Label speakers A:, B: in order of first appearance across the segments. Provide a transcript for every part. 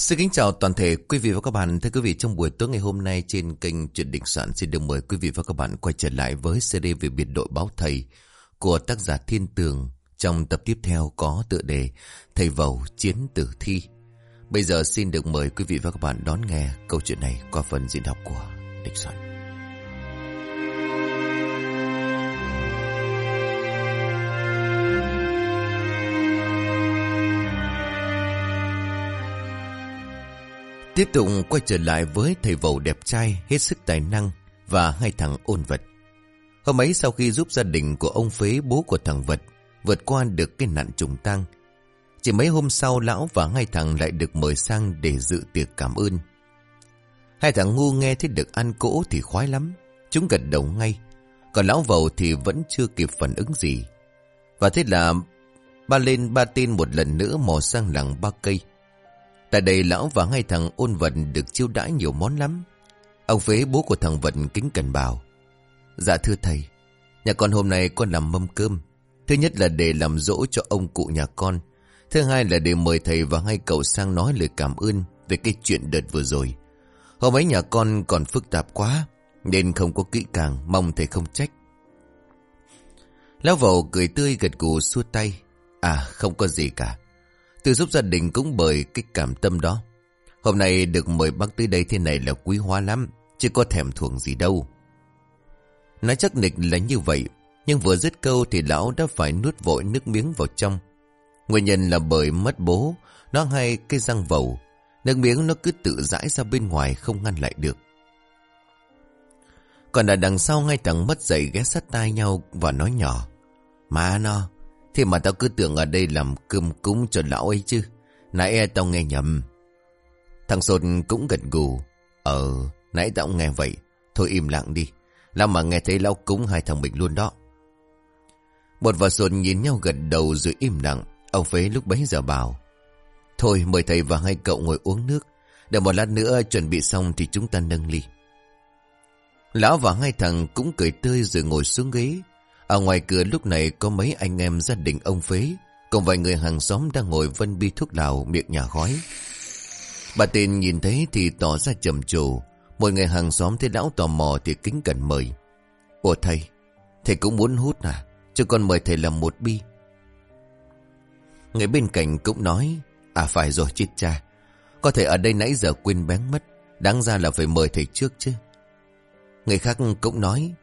A: Xin kính chào toàn thể quý vị và các bạn. Thưa quý vị, trong buổi tối ngày hôm nay trên kênh Chuyện Định Soạn xin được mời quý vị và các bạn quay trở lại với series về biệt đội báo thầy của tác giả Thiên Tường. Trong tập tiếp theo có tựa đề Thầy Vầu Chiến Tử Thi. Bây giờ xin được mời quý vị và các bạn đón nghe câu chuyện này qua phần diễn đọc của Định Soạn. Tiếp tục quay trở lại với thầy vầu đẹp trai, hết sức tài năng và hai thằng ôn vật. Hôm ấy sau khi giúp gia đình của ông Phế bố của thằng vật vượt qua được cái nạn trùng tăng. Chỉ mấy hôm sau lão và hai thằng lại được mời sang để dự tiệc cảm ơn. Hai thằng ngu nghe thấy được ăn cỗ thì khoái lắm. Chúng gật đầu ngay. Còn lão vầu thì vẫn chưa kịp phản ứng gì. Và thế là ba lên ba tên một lần nữa mò sang làng ba cây. Tại đây lão và hai thằng ôn vận được chiêu đãi nhiều món lắm. Ông phế bố của thằng vận kính cẩn bảo. Dạ thưa thầy, nhà con hôm nay con làm mâm cơm. Thứ nhất là để làm dỗ cho ông cụ nhà con. Thứ hai là để mời thầy và hai cậu sang nói lời cảm ơn về cái chuyện đợt vừa rồi. Hôm ấy nhà con còn phức tạp quá, nên không có kỹ càng, mong thầy không trách. Lão vầu cười tươi gật gù xua tay. À không có gì cả. Tôi giúp gia đình cũng bởi cái cảm tâm đó. Hôm nay được mời bác tới đây thế này là quý hóa lắm, chứ có thèm thuồng gì đâu. Nói chắc nịch là như vậy, nhưng vừa dứt câu thì lão đã phải nuốt vội nước miếng vào trong. Nguyên nhân là bởi mất bố, nó hay cái răng vầu. Nước miếng nó cứ tự rãi ra bên ngoài không ngăn lại được. Còn ở đằng sau ngay thằng mất dậy ghé sát tai nhau và nói nhỏ. Mà nó, Thế mà tao cứ tưởng ở đây làm cơm cúng cho lão ấy chứ. Nãy tao nghe nhầm. Thằng Sột cũng gật gù. Ờ, nãy tao nghe vậy. Thôi im lặng đi. Lão mà nghe thấy lão cúng hai thằng mình luôn đó. Một và Sột nhìn nhau gật đầu rồi im lặng. Ông Phế lúc bấy giờ bảo. Thôi mời thầy và hai cậu ngồi uống nước. Để một lát nữa chuẩn bị xong thì chúng ta nâng ly. Lão và hai thằng cũng cười tươi rồi ngồi xuống ghế. Ở ngoài cửa lúc này có mấy anh em gia đình ông Phế, cùng vài người hàng xóm đang ngồi vân bi thuốc lào miệng nhà khói. Bà tên nhìn thấy thì tỏ ra trầm trồ, một người hàng xóm thấy lão tò mò thì kính cẩn mời. Ủa thầy, thầy cũng muốn hút à? Cho con mời thầy làm một bi. Người bên cạnh cũng nói, à phải rồi chết cha, có thể ở đây nãy giờ quên bén mất, đáng ra là phải mời thầy trước chứ. Người khác cũng nói,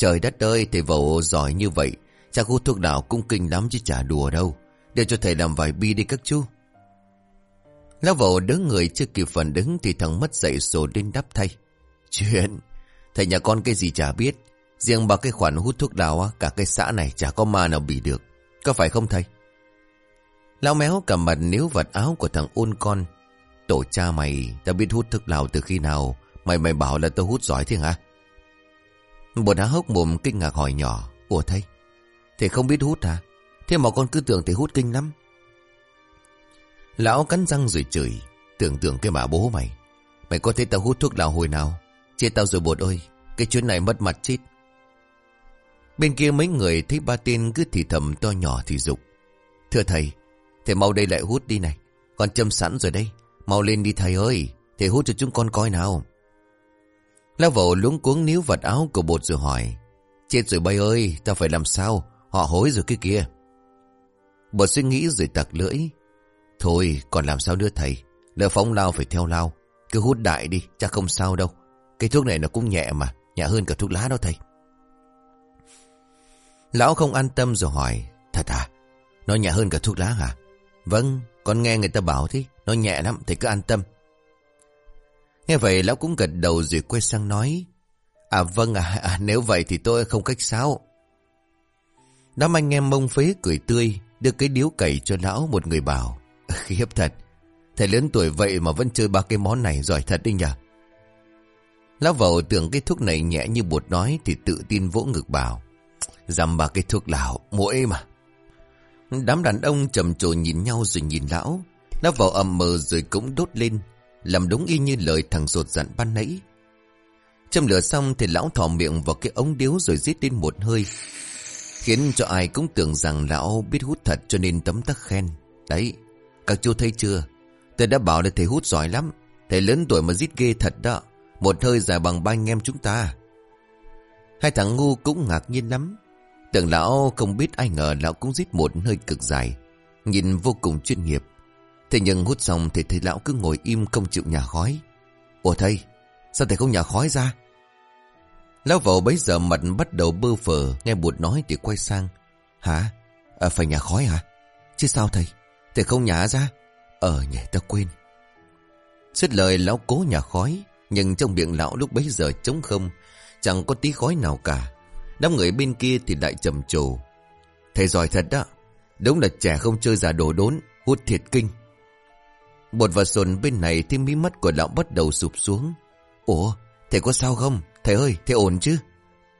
A: Trời đất ơi, thầy vẩu giỏi như vậy, chắc hút thuốc nào cũng kinh lắm chứ chả đùa đâu. Để cho thầy làm vài bi đi các chú. Lão vẩu đứng người chưa kịp phản đứng thì thằng mất dậy sổ lên đắp thay. Chuyện, thầy nhà con cái gì chả biết. Riêng bà cái khoản hút thuốc đào á, cả cái xã này chả có ma nào bị được. Có phải không thầy? Lão méo cầm mặt níu vật áo của thằng ôn con. Tổ cha mày, tao biết hút thuốc lào từ khi nào? Mày mày bảo là tao hút giỏi thế hả? Bột há hốc mồm kinh ngạc hỏi nhỏ. Ủa thầy, thầy không biết hút hả? Thế mà con cứ tưởng thầy hút kinh lắm. Lão cắn răng rồi chửi. Tưởng tượng cái bà bố mày. Mày có thấy tao hút thuốc lào hồi nào? Chết tao rồi bột ơi. Cái chuyện này mất mặt chết. Bên kia mấy người thấy ba tên cứ thì thầm to nhỏ thì dục Thưa thầy, thầy mau đây lại hút đi này. Con châm sẵn rồi đây. Mau lên đi thầy ơi. Thầy hút cho chúng con coi nào. Lão vẩu luống cuống níu vật áo của bột rồi hỏi. Chết rồi bay ơi, ta phải làm sao? Họ hối rồi cái kia. Bột suy nghĩ rồi tặc lưỡi. Thôi, còn làm sao nữa thầy? Lỡ phóng lao phải theo lao. Cứ hút đại đi, chắc không sao đâu. Cái thuốc này nó cũng nhẹ mà, nhẹ hơn cả thuốc lá đó thầy. Lão không an tâm rồi hỏi. Thật à? Nó nhẹ hơn cả thuốc lá hả? Vâng, con nghe người ta bảo thế. Nó nhẹ lắm, thầy cứ an tâm. Nghe vậy lão cũng gật đầu rồi quay sang nói. À vâng à, à nếu vậy thì tôi không cách sao. Đám anh em mông phế cười tươi, đưa cái điếu cày cho lão một người bảo. Khiếp thật, thầy lớn tuổi vậy mà vẫn chơi ba cái món này giỏi thật đấy nhỉ. Lão vầu tưởng cái thuốc này nhẹ như bột nói thì tự tin vỗ ngực bảo. Dằm ba cái thuốc lão, mỗi mà. Đám đàn ông trầm trồ nhìn nhau rồi nhìn lão. Lão vào ầm mờ rồi cũng đốt lên. Làm đúng y như lời thằng ruột dặn ban nãy. Châm lửa xong thì lão thò miệng vào cái ống điếu rồi giết lên một hơi Khiến cho ai cũng tưởng rằng lão biết hút thật cho nên tấm tắc khen. Đấy, các chú thấy chưa? Tôi đã bảo là thầy hút giỏi lắm. Thầy lớn tuổi mà giết ghê thật đó. Một hơi dài bằng ba anh em chúng ta. Hai thằng ngu cũng ngạc nhiên lắm. Tưởng lão không biết ai ngờ lão cũng giết một hơi cực dài. Nhìn vô cùng chuyên nghiệp. Thế nhưng hút xong thì thầy lão cứ ngồi im không chịu nhả khói. Ủa thầy Sao thầy không nhả khói ra? Lão vào bấy giờ mặt bắt đầu bơ phờ Nghe bụt nói thì quay sang. Hả? À, Phải nhả khói hả? Chứ sao thầy? Thầy không nhả ra? Ờ nhỉ ta quên. Suốt lời lão cố nhả khói Nhưng trong miệng lão lúc bấy giờ trống không Chẳng có tí khói nào cả. Đám người bên kia thì lại trầm trồ. Thầy giỏi thật đó Đúng là trẻ không chơi giả đồ đốn Hút thiệt kinh. Bột và sồn bên này thì mí mắt của lão bắt đầu sụp xuống. Ủa, thầy có sao không? Thầy ơi, thầy ổn chứ?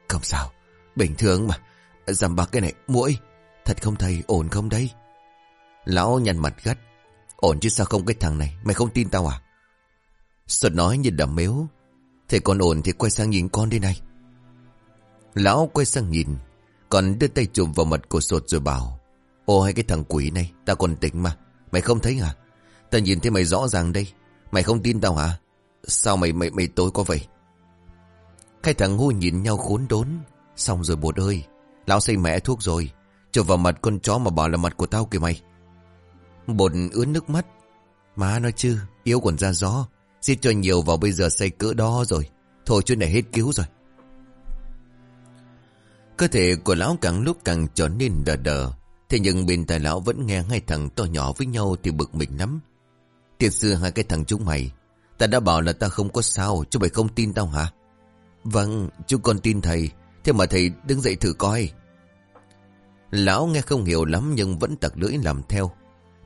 A: Không sao, bình thường mà. Giảm bạc cái này mũi Thật không thầy, ổn không đây? Lão nhăn mặt gắt. Ổn chứ sao không, cái thằng này, Mày không tin tao à? Sột nói như đầm mếu. Thầy còn ổn thì quay sang nhìn con đây này. Lão quay sang nhìn, Còn đưa tay chùm vào mặt của sột rồi bảo, Ô hay cái thằng quỷ này, Tao còn tỉnh mà. Mày không thấy à ta nhìn thấy mày rõ ràng đây. Mày không tin tao hả? Sao mày mày mày tối có vậy? Hai thằng ngu nhìn nhau khốn đốn. Xong rồi bột ơi. Lão xây mẹ thuốc rồi. Trở vào mặt con chó mà bảo là mặt của tao kìa mày. Bột ướn nước mắt. Má nói chứ, Yếu còn ra gió. Xin cho nhiều vào bây giờ xây cỡ đó rồi. Thôi chuyện này hết cứu rồi. Cơ thể của lão càng lúc càng trở nên đờ đờ. Thế nhưng bên tai lão vẫn nghe hai thằng to nhỏ với nhau thì bực mình lắm. Tiệt sư hai cái thằng chúng mày. Ta đã bảo là ta không có sao, Chứ mày không tin tao hả? Vâng chúng con tin thầy. Thế mà thầy đứng dậy thử coi. Lão nghe không hiểu lắm Nhưng vẫn tặc lưỡi làm theo.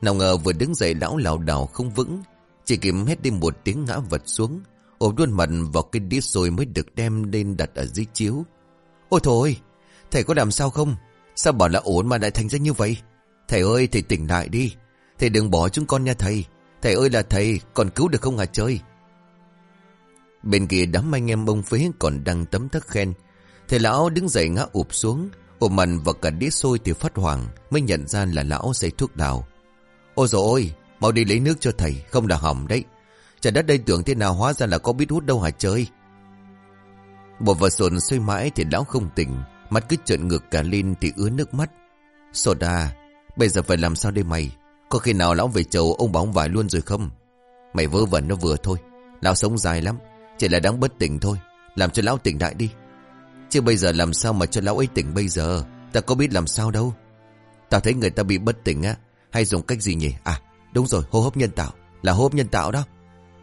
A: Nào ngờ vừa đứng dậy lão lảo đảo không vững. Chỉ kịp hết đi một tiếng ngã vật xuống, Ôm luôn mặt vào cái đĩa xôi mới được đem lên đặt ở dưới chiếu. Ôi thôi Thầy có làm sao không? Sao bảo là ổn mà lại thành ra như vậy? Thầy ơi, thầy tỉnh lại đi. Thầy đừng bỏ chúng con nha thầy. Thầy ơi là thầy, còn cứu được không hả chơi Bên kia đám anh em bông phế còn đang tấm thất khen. Thầy lão đứng dậy ngã ụp xuống, Ôm mặt và cả đĩa xôi thì phát hoàng Mới nhận ra là lão xây thuốc đào. Ôi dồi ôi, Mau đi lấy nước cho thầy, Không là hỏng đấy. Trời đất đây tưởng thế nào hóa ra là có biết hút đâu hả chơi Bộ vợ sồn xoay mãi thì lão không tỉnh, Mắt cứ trợn ngược cả lên thì ứa nước mắt. Soda Bây giờ phải làm sao đây mày? Có khi nào lão về chầu ông bóng vải luôn rồi không? Mày vớ vẩn nó vừa thôi. Lão sống dài lắm. Chỉ là đáng bất tỉnh thôi. Làm cho lão tỉnh lại đi. Chứ bây giờ làm sao mà cho lão ấy tỉnh bây giờ? Ta có biết làm sao đâu. Tao thấy người ta bị bất tỉnh á. Hay dùng cách gì nhỉ? À đúng rồi. Hô hấp nhân tạo. Là hô hấp nhân tạo đó.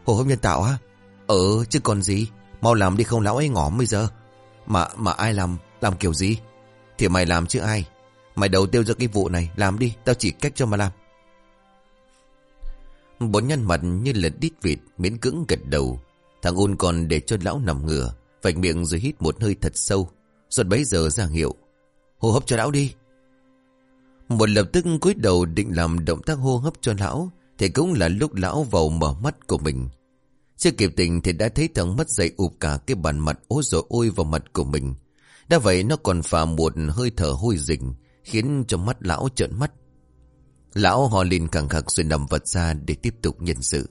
A: Hô hấp nhân tạo á? Ờ chứ còn gì? Mau làm đi không lão ấy ngỏm bây giờ. Mà mà ai làm? Làm kiểu gì? Thì mày làm chứ ai? Mày đầu tiêu cho cái vụ này. Làm đi. Tao chỉ cách cho mà làm. Bốn nhân mặt như lật đít vịt, Miễn cưỡng gật đầu. Thằng ôn còn để cho lão nằm ngửa, Vạch miệng rồi hít một hơi thật sâu. Rồi bấy giờ ra hiệu, Hô hấp cho lão đi. Một lập tức cúi đầu định làm động tác hô hấp cho lão, Thì cũng là lúc lão vào mở mắt của mình. Chưa kịp tỉnh thì đã thấy thằng mất dậy ụp cả cái bàn mặt ố rồi ôi vào mặt của mình. Đã vậy nó còn phà một hơi thở hôi rình, Khiến cho mắt lão trợn mắt. Lão hò lên càng khắc rồi nằm vật ra để tiếp tục nhân sự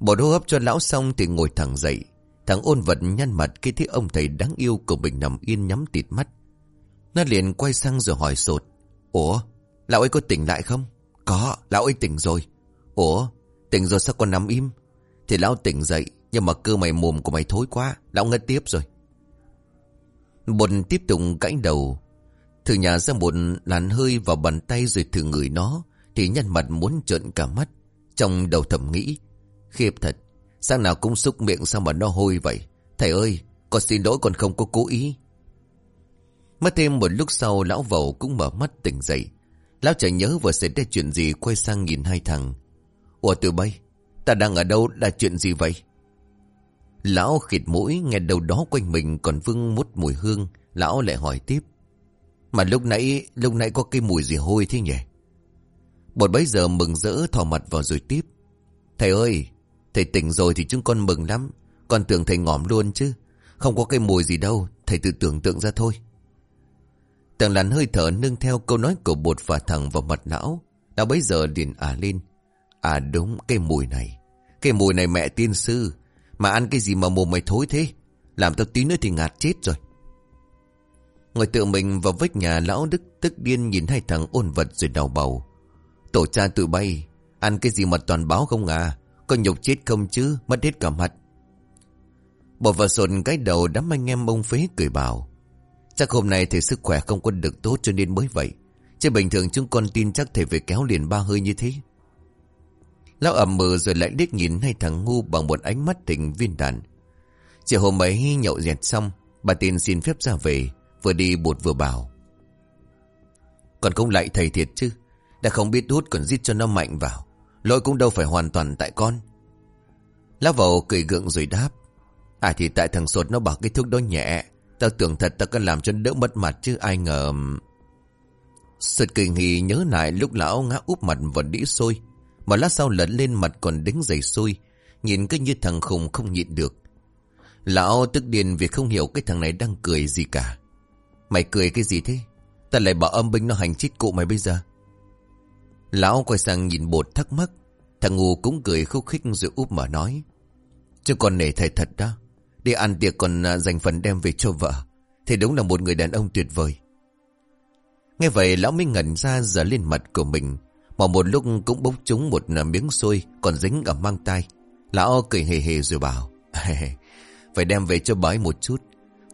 A: Bỏ đô hấp cho lão xong thì ngồi thẳng dậy Thằng ôn vật nhăn mặt khi thấy ông thầy đáng yêu của mình nằm yên nhắm tịt mắt. Nó liền quay sang rồi hỏi sột. Ủa, lão ấy có tỉnh lại không? Có, lão ấy tỉnh rồi. Ủa, tỉnh rồi sao còn nằm im? Thì lão tỉnh dậy, nhưng mà cơ mày mồm của mày thối quá, lão ngất tiếp rồi. Bồn tiếp tục cãi đầu. Thử nhà ra một làn hơi vào bàn tay rồi thử người nó, thì nhăn mặt muốn trợn cả mắt. Trong đầu thầm nghĩ, khiếp thật, Sáng nào cũng xúc miệng sao mà nó hôi vậy? Thầy ơi Con xin lỗi con không có cố ý. Mất thêm một lúc sau Lão vầu cũng mở mắt tỉnh dậy. Lão chợt nhớ vừa xảy ra chuyện gì Quay sang nhìn hai thằng. Ủa tụi bay Ta đang ở đâu là chuyện gì vậy? Lão khịt mũi nghe đầu đó quanh mình còn vương mút mùi hương Lão lại hỏi tiếp. Mà lúc nãy Lúc nãy có cái mùi gì hôi thế nhỉ? Bột bấy giờ mừng rỡ, thò mặt vào rồi tiếp. Thầy ơi, Thầy tỉnh rồi thì chúng con mừng lắm. Con tưởng thầy ngỏm luôn chứ. Không có cái mùi gì đâu, Thầy tự tưởng tượng ra thôi. Tầng lắn hơi thở nương theo câu nói của bột và thẳng vào mặt não. Lão bấy giờ liền ả lên. À đúng, cái mùi này. Cái mùi này mẹ tiên sư. Mà ăn cái gì mà mồm mày thối thế? Làm tao tí nữa thì ngạt chết rồi. Ngồi tự mình vào vách nhà lão Đức tức điên nhìn hai thằng ôn vật rồi đào bầu. Tổ cha tụi bay, ăn cái gì mà toàn báo không à? Có nhục chết không chứ, mất hết cả mặt. Bỏ vào sồn cái đầu đám anh em ông phế cười bảo. Chắc hôm nay thì sức khỏe không có được tốt cho nên mới vậy. Chứ bình thường chúng con tin chắc thầy phải kéo liền ba hơi như thế. Lão ẩm mờ rồi lại liếc nhìn hai thằng ngu bằng một ánh mắt tình viên đàn. Chiều hôm ấy nhậu dẹt xong, bà tin xin phép ra về, vừa đi bột vừa bảo. Còn không lại thầy thiệt chứ, đã không biết hút còn giết cho nó mạnh vào. Lỗi cũng đâu phải hoàn toàn tại con. Lão vào cười gượng rồi đáp. À thì tại thằng sột nó bảo cái thuốc đó nhẹ. Tao tưởng thật tao có làm cho đỡ mất mặt chứ ai ngờ... Sột cười nghỉ nhớ lại lúc lão ngã úp mặt vào đĩ sôi. Mà lát sau lẫn lên mặt còn đứng dày sôi. Nhìn cứ như thằng khùng không nhịn được. Lão tức điên vì không hiểu cái thằng này đang cười gì cả. Mày cười cái gì thế? Ta lại bảo âm binh nó hành chết cụ mày bây giờ. Lão quay sang nhìn bột thắc mắc. Thằng ngu cũng cười khúc khích rồi úp mở nói. Chứ còn nể thầy thật đó. Đi ăn tiệc còn à, dành phần đem về cho vợ. Thì đúng là một người đàn ông tuyệt vời. Nghe vậy, lão mới ngẩn ra giờ lên mặt của mình. Mà một lúc cũng bốc trúng một à, miếng xôi còn dính ở mang tay. Lão cười hề hề rồi bảo. Phải đem về cho bái một chút.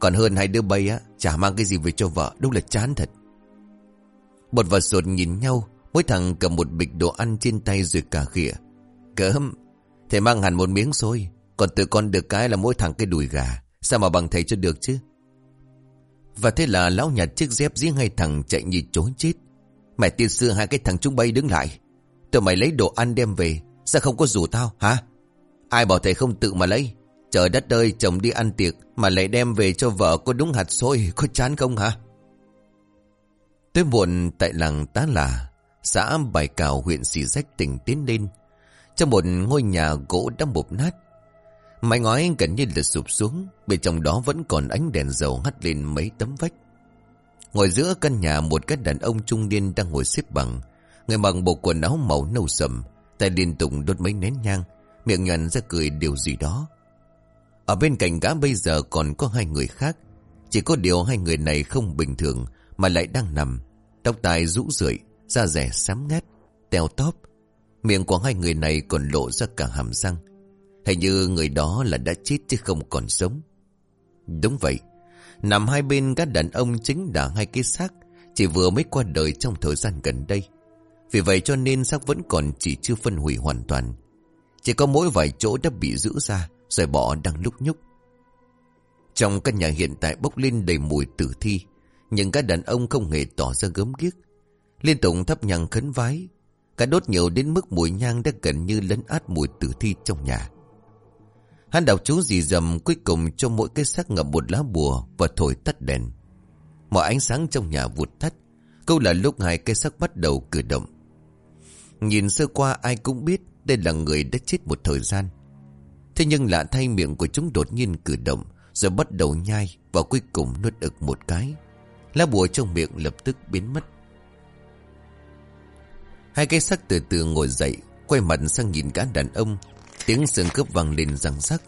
A: Còn hơn hai đứa bay á, chả mang cái gì về cho vợ, đúng là chán thật. Bột và sột nhìn nhau, mỗi thằng cầm một bịch đồ ăn trên tay rồi cả khịa. Cơm thầy mang hẳn một miếng xôi, còn tự con được cái là mỗi thằng cái đùi gà, sao mà bằng thầy cho được chứ? Và thế là lão nhặt chiếc dép giếng hai thằng chạy như trốn chết. Mẹ tiên sư hai cái thằng chúng bay đứng lại. Tụi mày lấy đồ ăn đem về, sao không có rủ tao, hả? Ai bảo thầy không tự mà lấy? Chờ đất ơi chồng đi ăn tiệc mà lại đem về cho vợ có đúng hạt xôi Có chán không hả? Tới muộn, tại làng Tá Là, Xã Bài Cào, huyện sì Rách tỉnh tiến lên, Trong một ngôi nhà gỗ đã bụp nát. Mái ngói gần như là sụp xuống, Bên trong đó vẫn còn ánh đèn dầu hắt lên mấy tấm vách. Ngồi giữa căn nhà, một cái đàn ông trung niên đang ngồi xếp bằng, Người mặc bộ quần áo màu nâu sầm Tay liên tục đốt mấy nén nhang, Miệng nhuận ra cười điều gì đó ở bên cạnh gã bây giờ còn có hai người khác. Chỉ có điều hai người này không bình thường mà lại đang nằm. Tóc tai rũ rượi, da rẻ xám ngát, teo tóp. Miệng của hai người này còn lộ ra cả hàm răng. Hình như người đó là đã chết chứ không còn sống. Đúng vậy. Nằm hai bên các đàn ông chính là hai cái xác chỉ vừa mới qua đời trong thời gian gần đây. Vì vậy cho nên xác vẫn còn chỉ chưa phân hủy hoàn toàn. Chỉ có mỗi vài chỗ đã bị giữ ra. Rồi bỏ đang lúc nhúc Trong căn nhà hiện tại bốc lên đầy mùi tử thi, Nhưng các đàn ông không hề tỏ ra gớm ghiếc Liên tục thắp nhang khấn vái, Cả đốt nhiều đến mức mùi nhang đã gần như lấn át mùi tử thi trong nhà Hắn đọc chú dì dầm cuối cùng cho mỗi cái xác ngậm một lá bùa và thổi tắt đèn. Mọi ánh sáng trong nhà vụt tắt. Câu là lúc hai cái xác bắt đầu cử động. Nhìn sơ qua ai cũng biết đây là người đã chết một thời gian. Thế nhưng lạ thay miệng của chúng đột nhiên cử động, Rồi bắt đầu nhai Và cuối cùng nuốt ực một cái. Lá bùa trong miệng lập tức biến mất. Hai cái sắc từ từ ngồi dậy, Quay mặt sang nhìn cả đàn ông. Tiếng sườn cướp vang lên răng sắc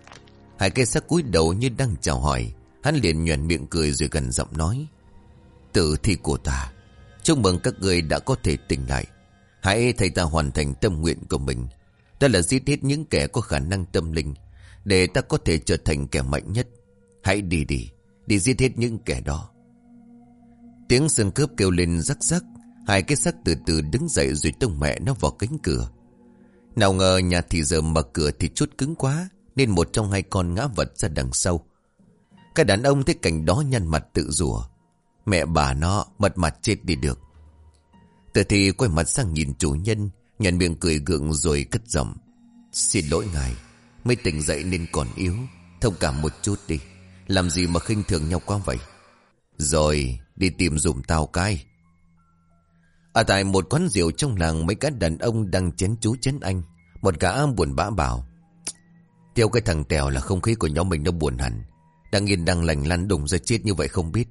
A: Hai cái sắc cúi đầu như đang chào hỏi. Hắn liền nhuền miệng cười rồi gần giọng nói. Tử thi của ta, Chúc mừng các người đã có thể tỉnh lại. Hãy thầy ta hoàn thành tâm nguyện của mình đó là giết hết những kẻ có khả năng tâm linh, Để ta có thể trở thành kẻ mạnh nhất. Hãy đi đi Đi giết hết những kẻ đó. Tiếng sơn cướp kêu lên rắc rắc, Hai cái xác từ từ đứng dậy rồi tông mẹ nó vào cánh cửa. Nào ngờ nhà thì giờ mở cửa thì chút cứng quá, Nên một trong hai con ngã vật ra đằng sau. Cái đàn ông thấy cảnh đó nhăn mặt tự rủa, Mẹ bà nó mật mặt chết đi được. Từ thì quay mặt sang nhìn chủ nhân Nhận miệng cười gượng rồi cất giọng. Xin lỗi ngài, Mới tỉnh dậy nên còn yếu, Thông cảm một chút đi. Làm gì mà khinh thường nhau quá vậy? Rồi, đi tìm dùm tao cái. Ở tại một quán rượu trong làng, Mấy cái đàn ông đang chén chú chén anh. Một gã buồn bã bảo, Theo cái thằng Tèo là không khí của nhóm mình nó buồn hẳn. Đang yên đang lành lăn đùng ra chết như vậy không biết.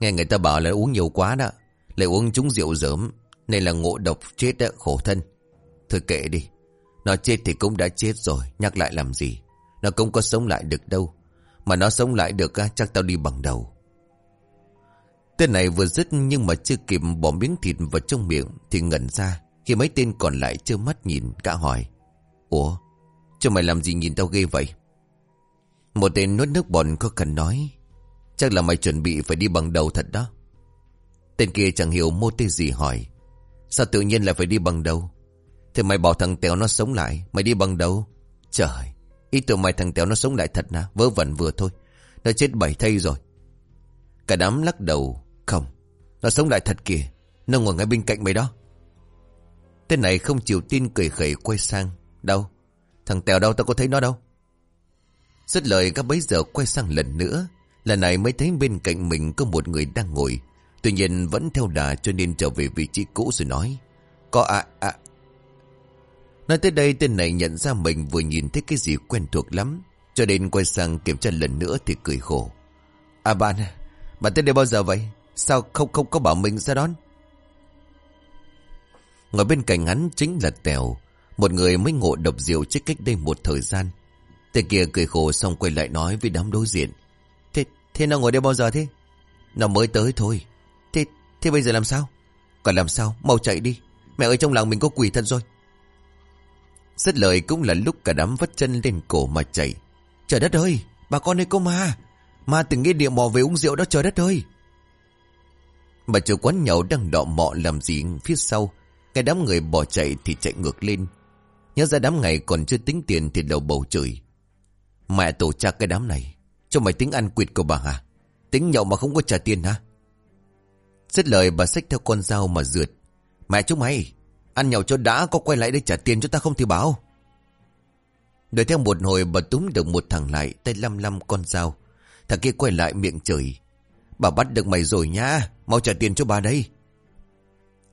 A: Nghe người ta bảo là uống nhiều quá đó, Lại uống trúng rượu dớm nên là ngộ độc chết đã khổ thân. Thôi kệ đi. Nó chết thì cũng đã chết rồi, Nhắc lại làm gì? Nó cũng có sống lại được đâu. Mà nó sống lại được chắc tao đi bằng đầu. Tên này vừa dứt nhưng mà chưa kịp bỏ miếng thịt vào trong miệng Thì ngẩn ra, Khi mấy tên còn lại chưa mắt nhìn cả hỏi, Ủa, Cho mày làm gì nhìn tao ghê vậy? Một tên nuốt nước bọt có cần nói, Chắc là mày chuẩn bị phải đi bằng đầu thật đó. Tên kia chẳng hiểu mô tê gì hỏi Sao tự nhiên lại phải đi bằng đầu? Thì mày bỏ thằng Tèo nó sống lại Mày đi bằng đầu. Trời Ý tưởng mày thằng Tèo nó sống lại thật nà, Vớ vẩn vừa thôi. Nó chết bảy thây rồi. Cả đám lắc đầu Không Nó sống lại thật kìa Nó ngồi ngay bên cạnh mày đó. Tên này không chịu tin cười khẩy quay sang Đâu Thằng Tèo đâu tao có thấy nó đâu. Rất lời các bấy giờ quay sang lần nữa. Lần này mới thấy bên cạnh mình có một người đang ngồi Tuy nhiên vẫn theo đà cho nên trở về vị trí cũ rồi nói Có ạ ạ. Nói tới đây tên này nhận ra mình vừa nhìn thấy cái gì quen thuộc lắm Cho nên quay sang kiểm tra lần nữa thì cười khổ. À bạn Bạn tới đây bao giờ vậy? Sao không không có bảo mình ra đón? Ngồi bên cạnh hắn chính là Tèo Một người mới ngộ độc rượu trước cách đây một thời gian. Tên kia cười khổ xong quay lại nói với đám đối diện Thế, thế nó ngồi đây bao giờ thế? Nó mới tới thôi. Thế, bây giờ làm sao? Còn làm sao, mau chạy đi. Mẹ ơi trong lòng mình có quỷ thật rồi. Rất lời cũng là lúc cả đám vất chân lên cổ mà chạy. Trời đất ơi, bà con ơi có ma. Ma từng nghe địa mò về uống rượu đó trời đất ơi. Bà chủ quán nhậu đang đọ mọ làm gì phía sau. Cái đám người bỏ chạy thì chạy ngược lên. Nhớ ra đám ngày còn chưa tính tiền thì đầu bầu chửi Mẹ tổ cha cái đám này Cho mày tính ăn quỵt của bà hả? Tính nhậu mà không có trả tiền hả? Dứt lời bà xách theo con dao mà rượt. Mẹ chúng mày, Ăn nhậu cho đã, có quay lại đây trả tiền cho ta không thì báo Đợi theo một hồi, bà túm được một thằng lại, Tay lăm lăm con dao. Thằng kia quay lại miệng chửi. Bà bắt được mày rồi nha Mau trả tiền cho bà đây.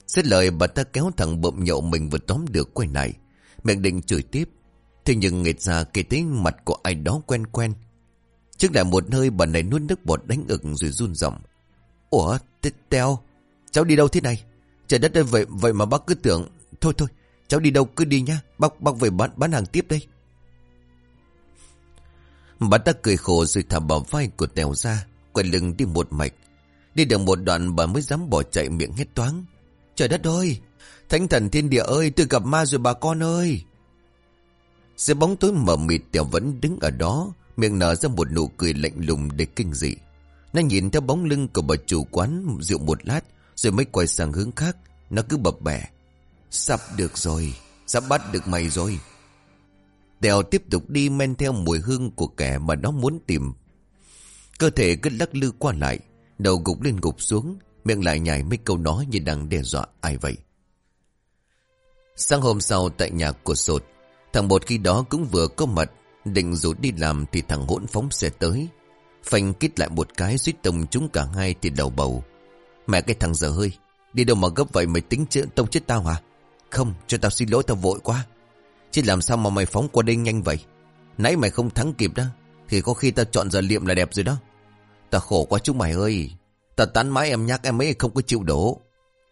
A: Xét lời, bà ta kéo thằng bậm nhậu mình vừa tóm được quay lại. Miệng định chửi tiếp. Thế nhưng nghệt ra kể tới mặt của ai đó quen quen. Trước lại một nơi, bà này nuốt nước bọt đánh ực rồi run giọng. Ủa Teo Cháu đi đâu thế này? Trời đất ơi vậy, vậy mà bác cứ tưởng Thôi thôi cháu đi đâu cứ đi nhá Bác, bác về bán, bán hàng tiếp đây. Bà ta cười khổ rồi thả bảo vai của Tèo ra Quay lưng đi một mạch. Đi được một đoạn bà mới dám bỏ chạy miệng hét toáng. Trời đất ơi Thánh thần thiên địa ơi tôi gặp ma rồi bà con ơi. Dưới bóng tối mờ mịt Tèo vẫn đứng ở đó Miệng nở ra một nụ cười lạnh lùng để kinh dị. Nó nhìn theo bóng lưng của bà chủ quán rượu một lát, Rồi mới quay sang hướng khác. Nó cứ bập bẻ Sắp được rồi, Sắp bắt được mày rồi. Tèo tiếp tục đi men theo mùi hương của kẻ mà nó muốn tìm. Cơ thể cứ lắc lư qua lại, Đầu gục lên gục xuống, Miệng lại nhảy mấy câu nói như đang đe dọa ai vậy. Sáng hôm sau tại nhà của sột, Thằng bột khi đó cũng vừa có mặt, Định rủ đi làm thì thằng hỗn phóng xe tới. Phanh kít lại một cái suýt tông chúng cả hai thì đầu bầu. Mẹ cái thằng dở hơi, Đi đâu mà gấp vậy mày tính chữ tông chết tao hả? Không, cho tao xin lỗi tao vội quá. Chứ làm sao mà mày phóng qua đây nhanh vậy? Nãy mày không thắng kịp đó, Thì có khi tao chọn giờ liệm là đẹp rồi đó. Tao khổ quá chúng mày ơi. Tao tán mãi em nhắc em ấy không có chịu đổ.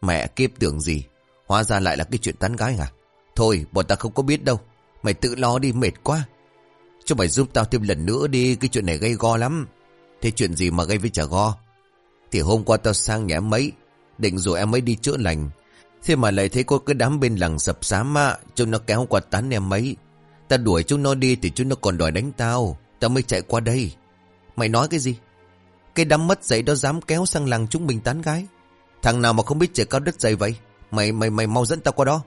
A: Mẹ kiếp tưởng gì? Hóa ra lại là cái chuyện tán gái à Thôi, bọn ta không có biết đâu. Mày tự lo đi, mệt quá. Cho mày giúp tao thêm lần nữa đi, Cái chuyện này gây go lắm. Thế chuyện gì mà gây với trả go? Thì hôm qua tao sang nhà em ấy Định rồi em ấy đi chữa lành. Thế mà lại thấy có cái đám bên làng sập xám á, Chúng nó kéo qua tán em ấy Ta đuổi chúng nó đi thì chúng nó còn đòi đánh tao. Tao mới chạy qua đây. Mày nói cái gì? Cái đám mất dậy đó dám kéo sang làng chúng mình tán gái. Thằng nào mà không biết chạy cao đất dày vậy? Mày mày mày mau dẫn tao qua đó.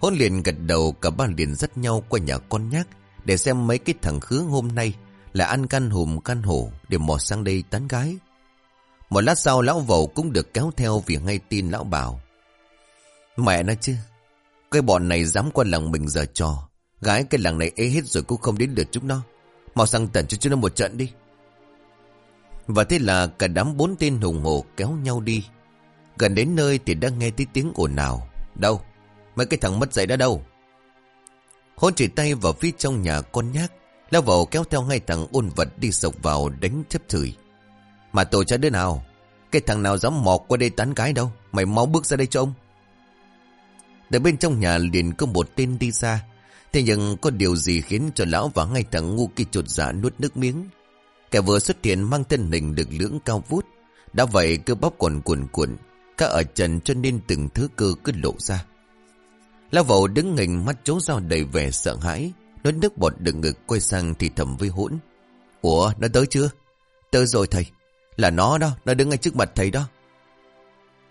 A: Hôn liền gật đầu, Cả ba liền dắt nhau qua nhà con nhác để xem mấy cái thằng khứa hôm nay là ăn căn hùm căn hổ Để mò sang đây tán gái. Một lát sau, lão vầu cũng được kéo theo Vì ngay tin lão bảo. Mẹ nói chứ, Cái bọn này dám qua làng mình giờ trò, Gái cái làng này ế hết rồi cũng không đến được chúng nó. Mau sang tận cho chúng nó một trận đi. Và thế là cả đám bốn tên hùng hổ kéo nhau đi. Gần đến nơi thì đang nghe thấy tiếng ồn ào. Đâu? Mấy cái thằng mất dạy đã đâu? Hôn chỉ tay vào phía trong nhà con nhác. Lao vào kéo theo ngay thằng ôn vật đi sộc vào đánh chấp chửi Mà tổ cha đứa nào Cái thằng nào dám mọt qua đây tán gái đâu Mày mau bước ra đây cho ông Từ bên trong nhà liền có một tên đi ra. Thế nhưng có điều gì khiến cho lão và ngay thằng ngu kia chột dạ nuốt nước miếng. Kẻ vừa xuất hiện mang thân hình được lưỡng cao vút. Đã vậy cứ bóp còn cuồn cuộn. cả ở trần cho nên từng thứ cơ cứ lộ ra. Lão vậu đứng nghình mắt chố dao đầy vẻ sợ hãi. Nuốt nước bọt đựng ngực quay sang thì thầm với hỗn. Ủa, nó tới chưa? Tới rồi thầy. Là nó đó, nó đứng ngay trước mặt thầy đó.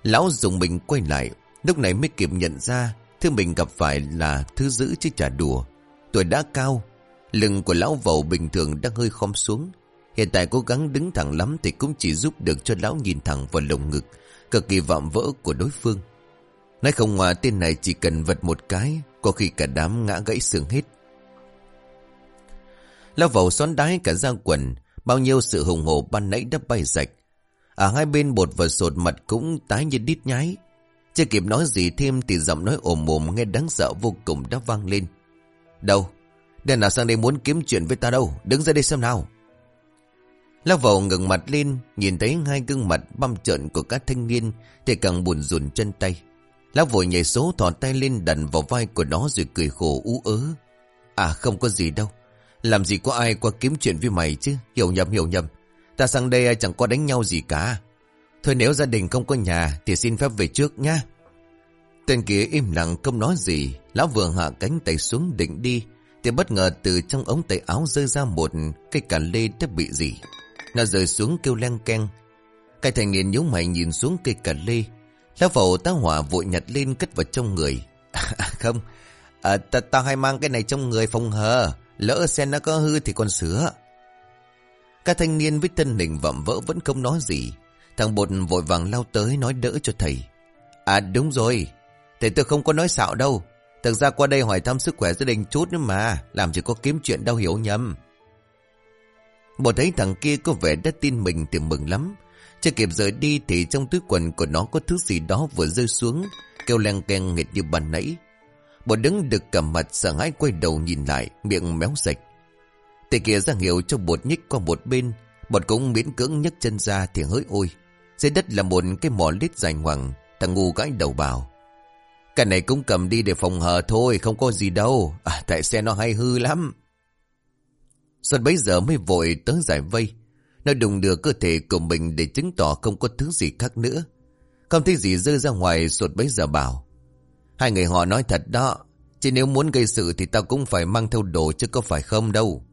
A: Lão dùng mình quay lại, lúc này mới kịp nhận ra thứ mình gặp phải là thứ giữ chứ chả đùa. Tuổi đã cao, lưng của lão vầu bình thường đang hơi khom xuống. Hiện tại cố gắng đứng thẳng lắm thì cũng chỉ giúp được cho lão nhìn thẳng vào lồng ngực, cực kỳ vạm vỡ của đối phương. Nói không ngoài tên này chỉ cần vật một cái, có khi cả đám ngã gãy xương hết. Lão vào xoắn đái cả ra quần, bao nhiêu sự hùng hổ ban nãy đã bay rạch. Ở hai bên bột và sột mặt cũng tái như đít nhái. Chưa kịp nói gì thêm thì giọng nói ồm ồm nghe đáng sợ vô cùng đã vang lên. Đâu? đèn nào sang đây muốn kiếm chuyện với ta đâu? Đứng ra đây xem nào. Lão vào ngừng mặt lên, nhìn thấy hai gương mặt băm trợn của các thanh niên thì càng buồn rùn chân tay. Lão vội nhảy số thò tay lên đặt vào vai của nó rồi cười khổ ú ớ. À không có gì đâu. Làm gì có ai qua kiếm chuyện với mày chứ? Hiểu nhầm hiểu nhầm. Ta sang đây chẳng có đánh nhau gì cả. Thôi nếu gia đình không có nhà Thì xin phép về trước nha Tên kia im lặng không nói gì. Lão vừa hạ cánh tay xuống định đi Thì bất ngờ từ trong ống tay áo rơi ra một Cây cà lê đã bị gì Nó rơi xuống kêu len keng. Cái thành niên nhíu mày nhìn xuống cây cà lê. Lão phẩu tá hỏa vội nhặt lên cất vào trong người. À, Không. À, ta hay mang cái này trong người phòng hờ. Lỡ xe nó có hư thì con sửa. Các thanh niên với thân hình vậm vỡ vẫn không nói gì. Thằng bột vội vàng lao tới nói đỡ cho thầy. À đúng rồi. Thầy tôi không có nói xạo đâu. Thực ra qua đây hỏi thăm sức khỏe gia đình chút nữa mà. Làm chỉ có kiếm chuyện đau hiểu nhầm. Bột thấy thằng kia có vẻ đã tin mình thì mừng lắm. Chưa kịp rời đi thì trong túi quần của nó có thứ gì đó vừa rơi xuống. Kêu len keng nghịch như bàn nãy. Bỏ đứng được cầm mặt sợ hãi quay đầu nhìn lại, miệng méo sạch. Tề kia ra hiệu cho bột nhích qua một bên, bột cũng miễn cưỡng nhấc chân ra thì hỡi ôi. Dưới đất là một cái mỏ lít dài ngoằng, thằng ngu gãi đầu bảo. Cái này cũng cầm đi để phòng hờ thôi, không có gì đâu. À, tại xe nó hay hư lắm. Xuân bấy giờ mới vội tới giải vây. Nó đùng đưa cơ thể của mình để chứng tỏ không có thứ gì khác nữa. Không thấy gì rơi ra ngoài, Xuân bấy giờ bảo. Hai người họ nói thật đó. Chỉ nếu muốn gây sự thì tao cũng phải mang theo đồ chứ có phải không đâu.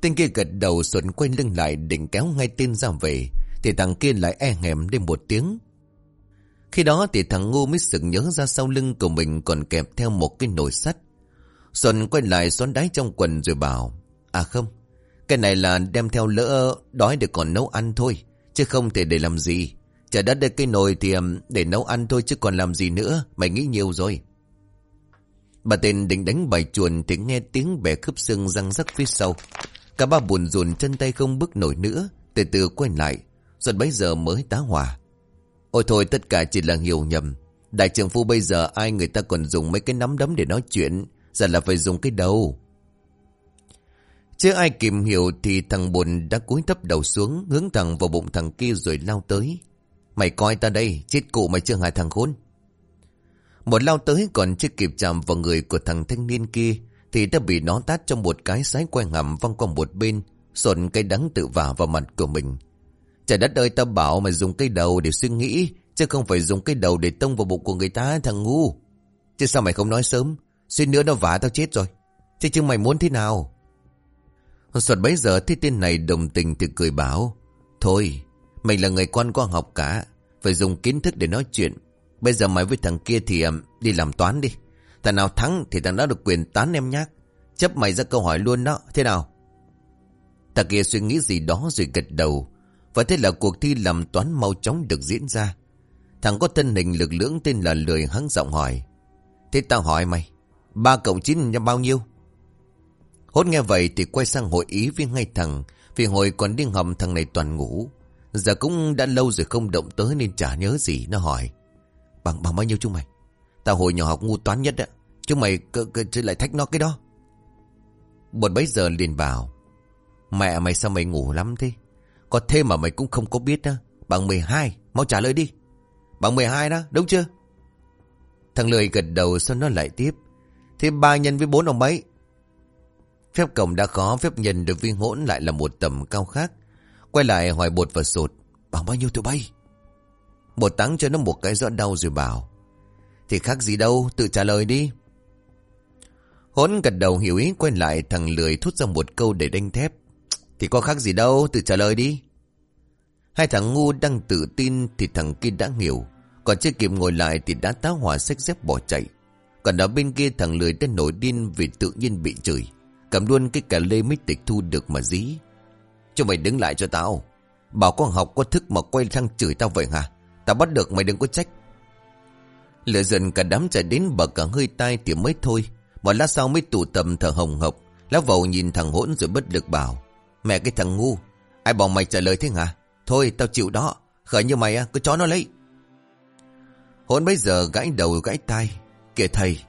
A: Tên kia gật đầu xuân quay lưng lại định kéo ngay tên ra về. Thì thằng kia lại e hẻm lên một tiếng. Khi đó thì thằng ngu mới sực nhớ ra sau lưng của mình còn kẹp theo một cái nồi sắt. Xuân quay lại xoắn đáy trong quần rồi bảo. À không, cái này là đem theo lỡ đói để còn nấu ăn thôi. Chứ không thể để làm gì. Chả đất đây cây nồi thì để nấu ăn thôi chứ còn làm gì nữa. Mày nghĩ nhiều rồi. Bà tên định đánh bài chuồn thì nghe tiếng bẻ khớp xương răng rắc phía sau. Cả ba buồn rùn chân tay không bước nổi nữa. Từ từ quay lại. Rồi bấy giờ mới tá hỏa. Ôi thôi, tất cả chỉ là hiểu nhầm. Đại trưởng phu bây giờ ai người ta còn dùng mấy cái nắm đấm để nói chuyện. Giờ là phải dùng cái đầu. Chưa ai kìm hiểu thì thằng buồn đã cúi thấp đầu xuống, hướng thẳng vào bụng thằng kia rồi lao tới. Mày coi ta đây, chết cụ mày chưa hại thằng khốn. Một lao tới còn chưa kịp chạm vào người của thằng thanh niên kia, thì đã bị nó tát trong một cái sái quay ngầm văng qua một bên, sồn cây đắng tự vả vào mặt của mình. Trời đất ơi ta bảo mày dùng cây đầu để suy nghĩ, chứ không phải dùng cây đầu để tông vào bụng của người ta thằng ngu. Chứ sao mày không nói sớm, suy nữa nó vả tao chết rồi. Chứ chứ mày muốn thế nào? Sột bấy giờ thấy tên này đồng tình thì cười bảo, Thôi, mình là người con có học cả Phải dùng kiến thức để nói chuyện. Bây giờ mày với thằng kia thì um, đi làm toán đi. Thằng nào thắng thì thằng đó được quyền tán em nhác. Chấp mày ra câu hỏi luôn đó Thế nào? Thằng kia suy nghĩ gì đó rồi gật đầu. Và thế là cuộc thi làm toán mau chóng được diễn ra. Thằng có thân hình lực lưỡng tên là Lười hắng giọng hỏi. Thế tao hỏi mày ba cộng chín nhân bao nhiêu? Hốt nghe vậy thì quay sang hội ý với ngay thằng Vì hồi còn đi hầm thằng này toàn ngủ. Giờ cũng đã lâu rồi không động tới nên chả nhớ gì Nó hỏi. Bằng bằng bao nhiêu chúng mày? Tao hồi nhỏ học ngu toán nhất á. Chúng mày cứ, cứ, lại thách nó cái đó. Bột bấy giờ liền bảo Mẹ mày sao mày ngủ lắm thế? Có thêm mà mày cũng không có biết á. Bằng 12 Mau trả lời đi. Bằng 12 đó đúng chưa? Thằng lười gật đầu sau nó lại tiếp. Thế ba nhân với bốn ông mấy. Phép cộng đã khó, phép nhân được viên hỗn lại là một tầm cao khác. Quay lại hỏi bột và sột. Bằng bao nhiêu tụi bay? Bột tắng cho nó một cái rõ đau rồi bảo. Thì khác gì đâu, tự trả lời đi. hốn gật đầu hiểu ý quay lại thằng lười thốt ra một câu để đánh thép. Thì có khác gì đâu, tự trả lời đi. Hai thằng ngu đang tự tin thì thằng kia đã hiểu. Còn chưa kịp ngồi lại thì đã táo hỏa xách dép bỏ chạy. Còn ở bên kia thằng lười đã nổi điên vì tự nhiên bị chửi. Cầm luôn cái cà lê mới tịch thu được mà dí. Cho mày đứng lại cho tao. Bảo con học có thức mà quay sang chửi tao vậy hả? Tao bắt được mày đừng có trách. Lửa dần cả đám chạy đến bờ cả hơi tai thì mới thôi. Một lát sau mới tụ tầm thở hồng hộc. Lá vầu nhìn thằng hỗn rồi bất lực bảo. Mẹ cái thằng ngu. Ai bảo mày trả lời thế hả? Thôi, tao chịu đó. Khởi như mày à, cứ chó nó lấy. Hỗn bây giờ gãi đầu gãi tai. Kìa thầy.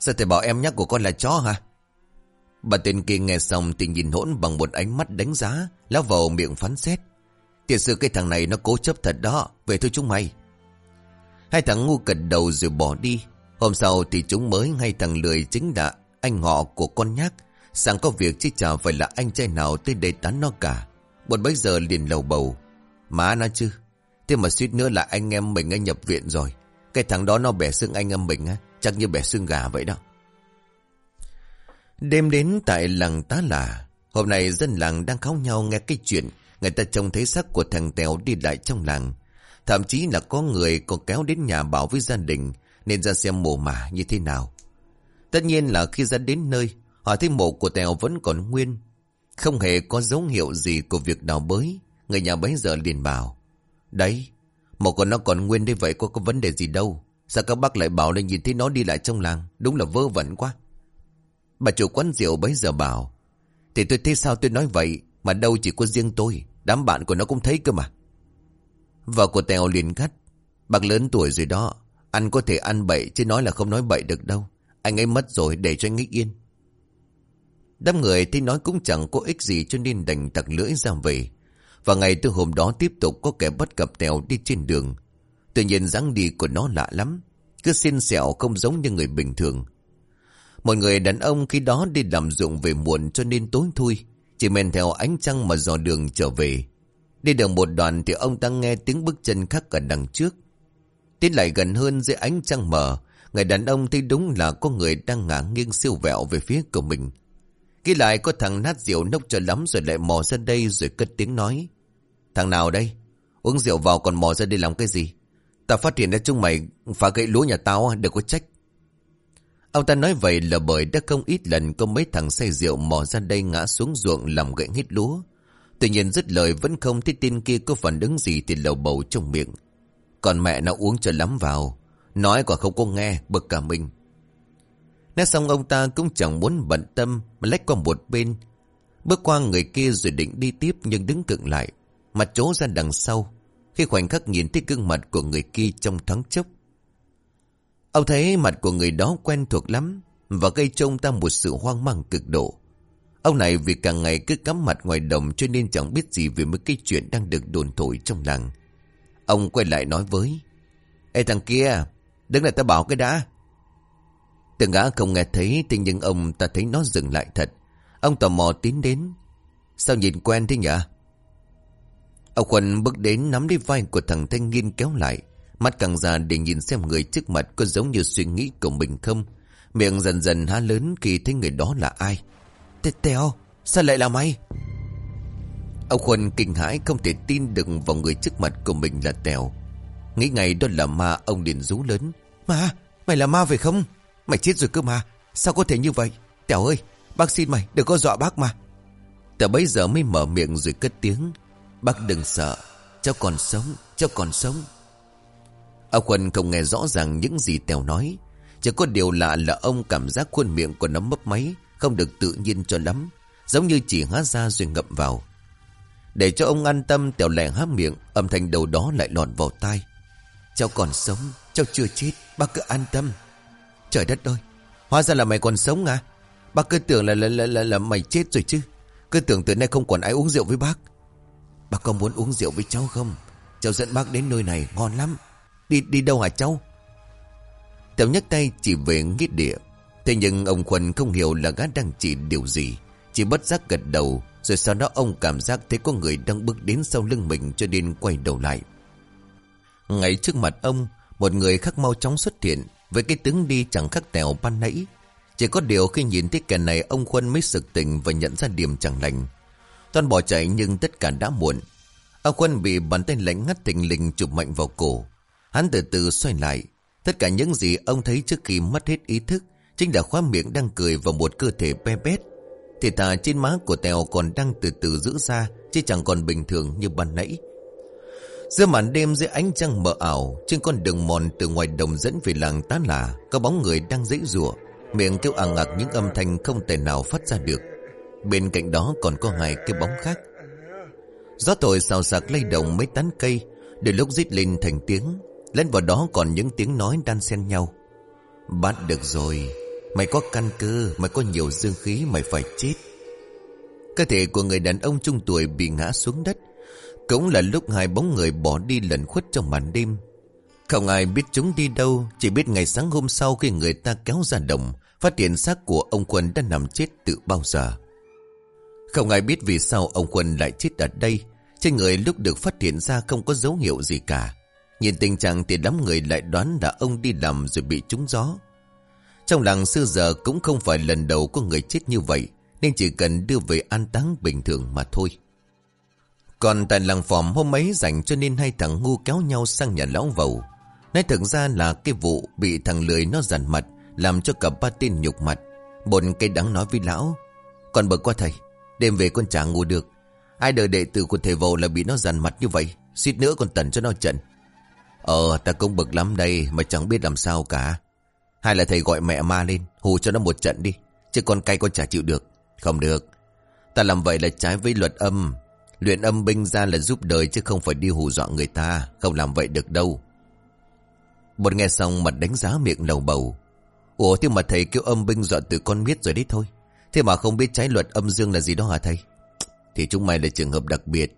A: Sao thầy bảo em nhắc của con là chó hả? Bà tên kia nghe xong thì nhìn hỗn bằng một ánh mắt đánh giá. Lão vào miệng phán xét. Tiệt sự cái thằng này nó cố chấp thật đó. Về thôi chúng mày. Hai thằng ngu cật đầu rồi bỏ đi. Hôm sau thì chúng mới ngay thằng lười chính là anh họ của con nhác. sẵn có việc chứ chả phải là anh trai nào tới đây tán nó cả. Một bấy giờ liền lầu bầu. Má nó chứ. Thế mà suýt nữa là anh em mình nhập viện rồi. Cái thằng đó nó bẻ xương anh em mình á. Chắc như bẻ xương gà vậy đó. Đêm đến tại làng tá là. Hôm nay dân làng đang khóc nhau nghe cái chuyện. Người ta trông thấy xác của thằng Tèo đi lại trong làng. Thậm chí là có người còn kéo đến nhà bảo với gia đình nên ra xem mồ mả như thế nào. Tất nhiên là khi ra đến nơi, họ thấy mộ của Tèo vẫn còn nguyên. Không hề có dấu hiệu gì của việc đào bới. Người nhà bấy giờ liền bảo. Đấy, mộ của nó còn nguyên như vậy có có vấn đề gì đâu. Sao các bác lại bảo là nhìn thấy nó đi lại trong làng. Đúng là vơ vẩn quá. Bà chủ quán rượu bấy giờ bảo. Thì tôi thấy sao tôi nói vậy. Mà đâu chỉ có riêng tôi. Đám bạn của nó cũng thấy cơ mà. Vợ của Tèo liền gắt. Bác lớn tuổi rồi đó. Anh có thể ăn bậy chứ nói là không nói bậy được đâu. Anh ấy mất rồi để cho anh ấy yên. Đám người thì nói cũng chẳng có ích gì cho nên đành tặc lưỡi ra về. Và ngày từ hôm đó tiếp tục có kẻ bắt gặp Tèo đi trên đường. Tự nhiên dáng đi của nó lạ lắm. Cứ xin sẹo không giống như người bình thường. Một người đàn ông khi đó đi làm dụng về muộn cho nên tối thui. Chỉ men theo ánh trăng mà dò đường trở về. Đi được một đoạn thì ông ta nghe tiếng bước chân khác ở đằng trước. Tiến lại gần hơn dưới ánh trăng mờ. Người đàn ông thấy đúng là có người đang ngả nghiêng siêu vẹo về phía của mình. Ghi lại có thằng nát rượu nốc cho lắm rồi lại mò ra đây rồi cất tiếng nói. Thằng nào đây? Uống rượu vào còn mò ra đây làm cái gì? Tao phát hiện ra chúng mày phá gậy lúa nhà tao đừng có trách. Ông ta nói vậy là bởi đã không ít lần có mấy thằng say rượu mò ra đây ngã xuống ruộng làm gãy hít lúa. Tuy nhiên dứt lời vẫn không thấy tin kia có phản ứng gì thì lầu bầu trong miệng. Còn mẹ nó uống cho lắm vào. Nói quả không có nghe, bực cả mình. Nói xong ông ta cũng chẳng muốn bận tâm mà lách qua một bên. Bước qua người kia rồi định đi tiếp nhưng đứng cựng lại. Mặt trố ra đằng sau. Khi khoảnh khắc nhìn thấy gương mặt của người kia trong thoáng chốc. Ông thấy mặt của người đó quen thuộc lắm và gây trông ta một sự hoang mang cực độ. Ông này vì càng ngày cứ cắm mặt ngoài đồng cho nên chẳng biết gì về mấy cái chuyện đang được đồn thổi trong làng. Ông quay lại nói với. Ê thằng kia, đứng lại ta bảo cái đã. Từng gã không nghe thấy thế nhưng ông ta thấy nó dừng lại thật. Ông tò mò tiến đến. Sao nhìn quen thế nhỉ? Ông Quân bước đến nắm lấy vai của thằng thanh niên kéo lại. Mắt càng ra để nhìn xem người trước mặt có giống như suy nghĩ của mình không. Miệng dần dần há lớn khi thấy người đó là ai. Tê Tèo, sao lại là mày? Ông Khuân kinh hãi không thể tin được vào người trước mặt của mình là Tèo. Nghĩ ngày đó là ma ông liền rú lớn. Ma, mày là ma phải không? Mày chết rồi cơ mà. Sao có thể như vậy? Tèo ơi, bác xin mày đừng có dọa bác mà. Tèo bấy giờ mới mở miệng rồi cất tiếng. Bác đừng sợ, cháu còn sống, cháu còn sống. Ông Quân không nghe rõ ràng những gì Tèo nói. Chỉ có điều lạ là ông cảm giác khuôn miệng của nó mấp máy, không được tự nhiên cho lắm. Giống như chỉ há ra rồi ngậm vào. Để cho ông an tâm Tèo lẻ há miệng Âm thanh đầu đó lại lọt vào tai Cháu còn sống Cháu chưa chết Bác cứ an tâm Trời đất ơi Hóa ra là mày còn sống à Bác cứ tưởng là là, là, là, là mày chết rồi chứ Cứ tưởng từ nay không còn ai uống rượu với bác Bác có muốn uống rượu với cháu không Cháu dẫn bác đến nơi này ngon lắm Đi đi đâu hả cháu? Tèo nhấc tay chỉ về nghĩa địa. Thế nhưng ông Khuân không hiểu là gã đang chỉ điều gì. Chỉ bất giác gật đầu, Rồi sau đó ông cảm giác thấy có người đang bước đến sau lưng mình cho nên quay đầu lại. Ngay trước mặt ông, Một người khác mau chóng xuất hiện, Với cái tướng đi chẳng khác tèo ban nãy. Chỉ có điều khi nhìn thấy kẻ này, Ông Khuân mới sực tỉnh và nhận ra điểm chẳng lành. Toàn bỏ chạy nhưng tất cả đã muộn. Ông Khuân bị bàn tay lạnh ngắt thình lình chụp mạnh vào cổ. Hắn từ từ xoay lại. Tất cả những gì ông thấy trước khi mất hết ý thức Chính là khóa miệng đang cười vào một cơ thể be bét. Thì tà trên má của Tèo còn đang từ từ giữ ra Chứ chẳng còn bình thường như ban nãy. Giữa màn đêm dưới ánh trăng mờ ảo, Trên con đường mòn từ ngoài đồng dẫn về làng tá là Có bóng người đang dãy rủa. Miệng kêu àng ngạc những âm thanh không thể nào phát ra được. Bên cạnh đó còn có hai cái bóng khác. Gió thổi xào xạc lay động mấy tán cây Để lúc rít lên thành tiếng. Lên vào đó còn những tiếng nói đan xen nhau. Bắt được rồi, Mày có căn cơ, Mày có nhiều dương khí, Mày phải chết. Cơ thể của người đàn ông trung tuổi bị ngã xuống đất. Cũng là lúc hai bóng người bỏ đi lẩn khuất trong màn đêm. Không ai biết chúng đi đâu, Chỉ biết ngày sáng hôm sau khi người ta kéo ra đồng, Phát hiện xác của ông Quân đã nằm chết từ bao giờ. Không ai biết vì sao ông Quân lại chết ở đây. Trên người lúc được phát hiện ra không có dấu hiệu gì cả. Nhìn tình trạng thì đám người lại đoán là ông đi làm rồi bị trúng gió. Trong làng xưa giờ cũng không phải lần đầu có người chết như vậy, nên chỉ cần đưa về an táng bình thường mà thôi. Còn tại làng phòm hôm ấy dành cho nên hai thằng ngu kéo nhau sang nhà lão vầu. Nói thực ra là cái vụ bị thằng lười nó giàn mặt, làm cho cả ba tên nhục mặt. bồn cây đắng nói với lão, còn bực qua thầy, đêm về con chả ngủ được. Ai đời đệ tử của thầy vầu là bị nó giàn mặt như vậy, suýt nữa còn tẩn cho nó trận. Ờ ta cũng bực lắm đây, Mà chẳng biết làm sao cả. Hay là thầy gọi mẹ ma lên, Hù cho nó một trận đi, Chứ con cay con chả chịu được. Không được. Ta làm vậy là trái với luật âm. Luyện âm binh ra là giúp đời, Chứ không phải đi hù dọa người ta. Không làm vậy được đâu. Bột nghe xong mặt đánh giá miệng lầu bầu. Ủa, thế mà thầy kêu âm binh dọa từ con miết rồi đấy thôi. Thế mà không biết trái luật âm dương là gì đó hả thầy? Thì chúng mày là trường hợp đặc biệt.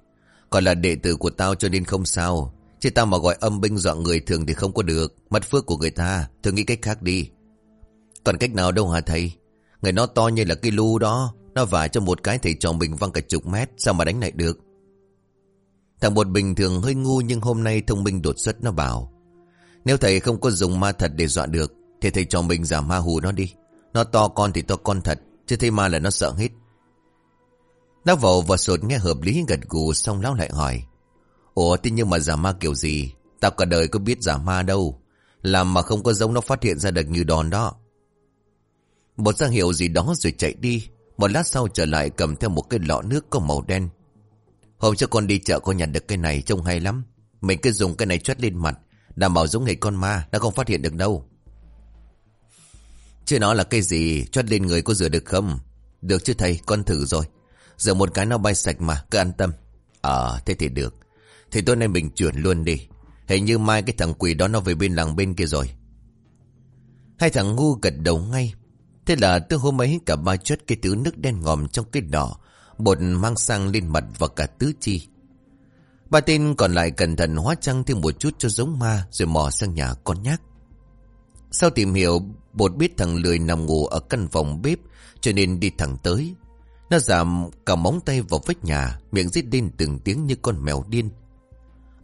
A: Còn là đệ tử của tao cho nên không sao. Chứ tao mà gọi âm binh dọa người thường thì không có được. Mất phước của người ta. Thường nghĩ cách khác đi. Còn cách nào đâu hả thầy? Người nó to như là cái lu đó. Nó vả cho một cái thầy chồng mình văng cả chục mét. Sao mà đánh lại được? Thằng bột bình thường hơi ngu nhưng hôm nay thông minh đột xuất nó bảo. Nếu thầy không có dùng ma thật để dọa được. Thì thầy chồng mình giả ma hù nó đi. Nó to con thì to con thật. Chứ thấy ma là nó sợ hết. Nó vào và sột nghe hợp lý gật gù xong lão lại hỏi. Ủa, thế nhưng mà giả ma kiểu gì? Tao cả đời có biết giả ma đâu. Làm mà không có giống nó phát hiện ra được như đòn đó. Một giang hiệu gì đó rồi chạy đi. Một lát sau trở lại cầm theo một cái lọ nước có màu đen. Hôm trước con đi chợ con nhặt được cái này trông hay lắm. Mình cứ dùng cái này chốt lên mặt, Đảm bảo giống hệt con ma đã không phát hiện được đâu. Chứ nó là cái gì Chốt lên người có rửa được không? Được chứ thầy, con thử rồi. Giờ một cái nó bay sạch mà, cứ an tâm. Ờ thế thì được thì tối nay mình chuyển luôn đi. Hình như mai cái thằng quỷ đó nó về bên làng bên kia rồi. Hai thằng ngu gật đầu ngay. Thế là từ hôm ấy cả ba chất cái thứ nước đen ngòm trong cái đỏ, Bột mang sang lên mặt và cả tứ chi. Ba tên còn lại cẩn thận hóa trang thêm một chút cho giống ma Rồi mò sang nhà con nhác. Sau tìm hiểu, Bột biết thằng lười nằm ngủ ở căn phòng bếp, Cho nên đi thẳng tới. Nó giảm cả móng tay vào vách nhà, Miệng rít lên từng tiếng như con mèo điên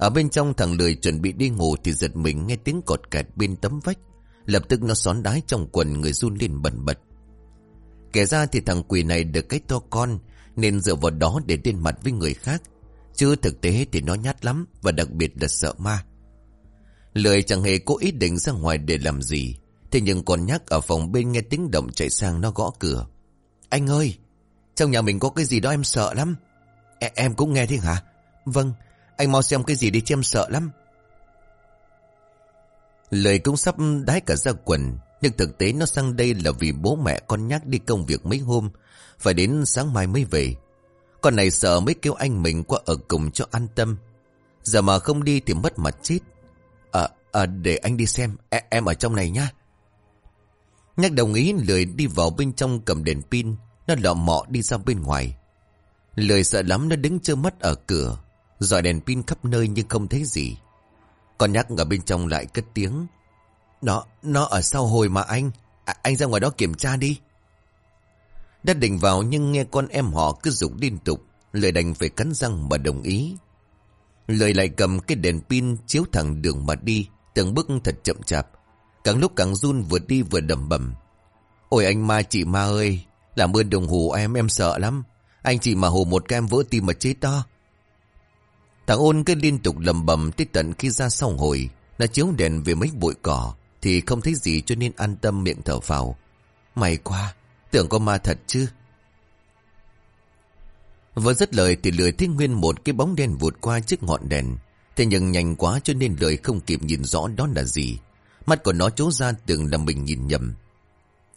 A: ở bên trong thằng lười chuẩn bị đi ngủ thì giật mình nghe tiếng cột kẹt bên tấm vách. Lập tức nó xón đái trong quần người run lên bẩn bật. Kể ra thì thằng quỷ này được cái to con nên dựa vào đó để lên mặt với người khác. Chứ thực tế thì nó nhát lắm và đặc biệt là sợ ma. Lười chẳng hề cố ý định ra ngoài để làm gì. Thế nhưng còn nhắc ở phòng bên nghe tiếng động chạy sang nó gõ cửa. Anh ơi, trong nhà mình có cái gì đó em sợ lắm. E em cũng nghe thế hả? Vâng, anh mau xem cái gì đi em sợ lắm. Lời cũng sắp đái cả ra quần. Nhưng thực tế nó sang đây là vì bố mẹ con nhắc đi công việc mấy hôm. Phải đến sáng mai mới về. Con này sợ mới kêu anh mình qua ở cùng cho an tâm. Giờ mà không đi thì mất mặt chết. À, à để anh đi xem. E, em ở trong này nhá. Nhắc đồng ý lười đi vào bên trong cầm đèn pin. Nó lọ mọ đi ra bên ngoài. Lời sợ lắm nó đứng trơ mắt ở cửa. Dọi đèn pin khắp nơi nhưng không thấy gì. Con nhắc ở bên trong lại cất tiếng. Nó, nó ở sau hồi mà anh. À, anh ra ngoài đó kiểm tra đi. Đã định vào nhưng nghe con em họ cứ dục liên tục. Lời đành phải cắn răng mà đồng ý. Lời lại cầm cái đèn pin chiếu thẳng đường mà đi. Từng bước thật chậm chạp. Càng lúc càng run vừa đi vừa đầm bầm. Ôi anh ma chị ma ơi. Làm ơn đồng hồ em em sợ lắm. Anh chị mà hồ một cái em vỡ tim mà chết to. Thằng ôn cứ liên tục lầm bầm tới tận khi ra sau hồi. đã chiếu đèn về mấy bụi cỏ. Thì không thấy gì cho nên an tâm miệng thở phào. May quá. Tưởng có ma thật chứ. Vừa dứt lời thì lười thấy nguyên một cái bóng đen vụt qua trước ngọn đèn. Thế nhưng nhanh quá cho nên lười không kịp nhìn rõ đó là gì. Mắt của nó trố ra tưởng là mình nhìn nhầm.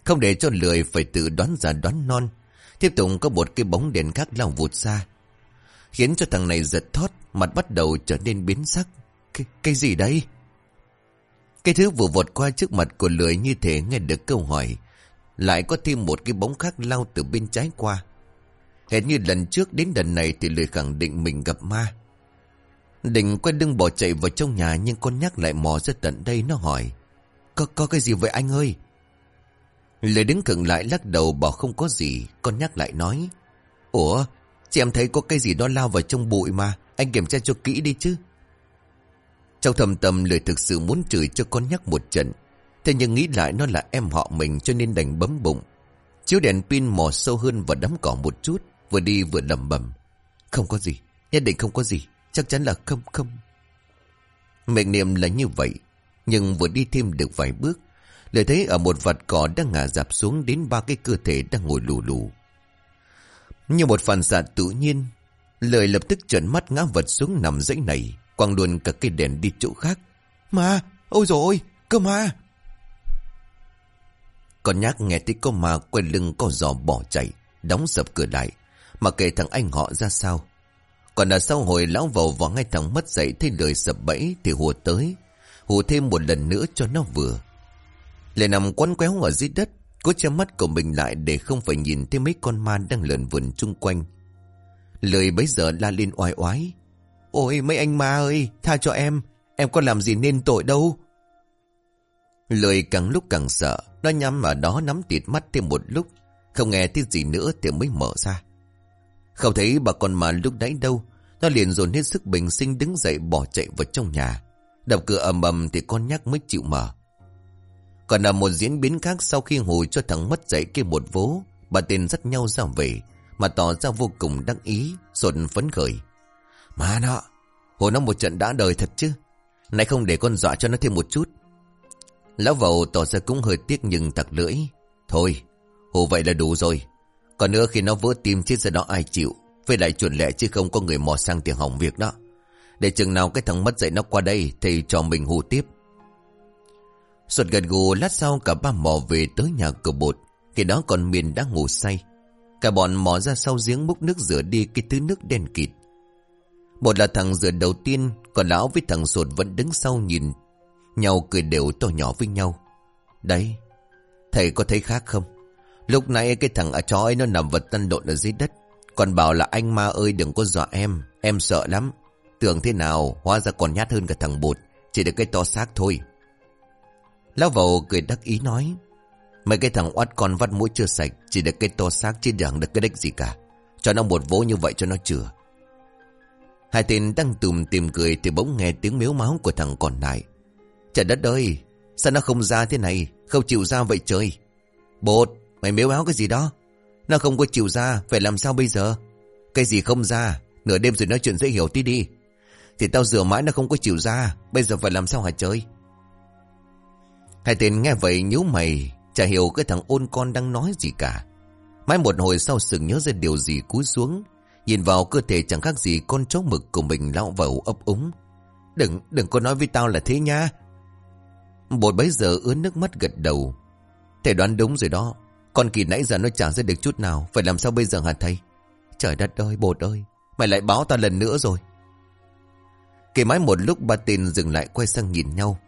A: Không để cho lười phải tự đoán ra đoán non. Tiếp tục có một cái bóng đèn khác lao vụt xa. Khiến cho thằng này giật thót, mặt bắt đầu trở nên biến sắc. Cái, cái gì đây? Cái thứ vừa vọt qua trước mặt của lười như thế nghe được câu hỏi. Lại có thêm một cái bóng khác lao từ bên trái qua. Hẹn như lần trước đến lần này thì lười khẳng định mình gặp ma. Định quay lưng bỏ chạy vào trong nhà nhưng con nhắc lại mò ra tận đây nó hỏi. Có, có cái gì vậy anh ơi? Lời đứng cận lại lắc đầu bảo không có gì. Con nhắc lại nói. Ủa, chị em thấy có cái gì đó lao vào trong bụi mà. Anh kiểm tra cho kỹ đi chứ. Trong thầm tâm lời thực sự muốn chửi cho con nhắc một trận. Thế nhưng nghĩ lại nó là em họ mình cho nên đành bấm bụng. Chiếu đèn pin mò sâu hơn và đắm cỏ một chút. Vừa đi vừa lầm bầm. Không có gì. Nhất định không có gì. Chắc chắn là không không. Mệnh niệm là như vậy. Nhưng vừa đi thêm được vài bước. Lại thấy ở một vạt cỏ đang ngả dạp xuống đến ba cái cơ thể đang ngồi lù lù. Như một phản xạ tự nhiên. Lời lập tức trợn mắt ngã vật xuống nằm dãy này. Quăng luôn cả cây đèn đi chỗ khác. Ma! Ôi dồi ôi! Cơ ma! Con nhác nghe thấy có ma quay lưng co giò bỏ chạy. Đóng sập cửa lại. Mà kể thằng anh họ ra sao. Còn là sau hồi lão vào vào ngay thằng mất dậy thấy lời sập bẫy thì hùa tới. Hùa thêm một lần nữa cho nó vừa. Lại nằm quấn quéo ở dưới đất. Cố che mắt của mình lại để không phải nhìn thấy mấy con ma đang lượn vườn chung quanh. Lời bấy giờ la lên oai oái. Ôi mấy anh ma ơi, tha cho em. Em có làm gì nên tội đâu. Lời càng lúc càng sợ. Nó nhắm ở đó nắm tịt mắt thêm một lúc. Không nghe tiếng gì nữa thì mới mở ra. Không thấy bà con mà lúc nãy đâu. Nó liền dồn hết sức bình sinh đứng dậy bỏ chạy vào trong nhà. Đập cửa ầm ầm thì con nhắc mới chịu mở. Còn là một diễn biến khác sau khi hù cho thằng mất dậy kia một vố. Bà tên dắt nhau ra về. Mà tỏ ra vô cùng đắc ý, sột phấn khởi. Mà nó, hồ nó một trận đã đời thật chứ. nay không để con dọa cho nó thêm một chút. Lão vầu tỏ ra cũng hơi tiếc nhưng tặc lưỡi. Thôi, hồ vậy là đủ rồi. Còn nữa khi nó vỡ tim chết ra đó ai chịu. Với lại chuẩn lệ chứ không có người mò sang tiền hỏng việc đó. Để chừng nào cái thằng mất dậy nó qua đây thì cho mình hù tiếp. Suột gật gù lát sau cả ba mò về tới nhà cửa bột. Khi đó còn miền đã ngủ say. Cả bọn mò ra sau giếng múc nước rửa đi cái thứ nước đen kịt. bột là thằng rửa đầu tiên, còn lão với thằng sột vẫn đứng sau nhìn nhau cười đều to nhỏ với nhau. Đấy, thầy có thấy khác không? Lúc nãy cái thằng ở chó ấy nó nằm vật tân độn ở dưới đất. Còn bảo là anh ma ơi đừng có dọa em, em sợ lắm. Tưởng thế nào, hóa ra còn nhát hơn cả thằng bột, chỉ được cái to xác thôi. Lão vầu cười đắc ý nói. Mấy cái thằng oát con vắt mũi chưa sạch, chỉ được cái to xác chứ chẳng được cái đếch gì cả. Cho nó một vố như vậy cho nó chừa. Hai tên đang tùm tìm cười thì bỗng nghe tiếng miếu máu của thằng còn lại. Trời đất ơi, sao nó không ra thế này, không chịu ra vậy trời. Bột, mày miếu máu cái gì đó? Nó không có chịu ra, phải làm sao bây giờ? Cái gì không ra, nửa đêm rồi nói chuyện dễ hiểu tí đi. Thì tao rửa mãi nó không có chịu ra, bây giờ phải làm sao hả trời Hai tên nghe vậy nhíu mày, chả hiểu cái thằng ôn con đang nói gì cả. Mãi một hồi sau sừng nhớ ra điều gì cúi xuống, nhìn vào cơ thể chẳng khác gì con chó mực của mình lão vẩu ấp úng. Đừng, đừng có nói với tao là thế nha. Bột bấy giờ ướn nước mắt gật đầu. Thầy đoán đúng rồi đó. Con kỳ nãy giờ nó chẳng ra được chút nào. Phải làm sao bây giờ hả thầy? Trời đất ơi, bột ơi. Mày lại báo ta lần nữa rồi. Kỳ mãi một lúc ba tên dừng lại quay sang nhìn nhau.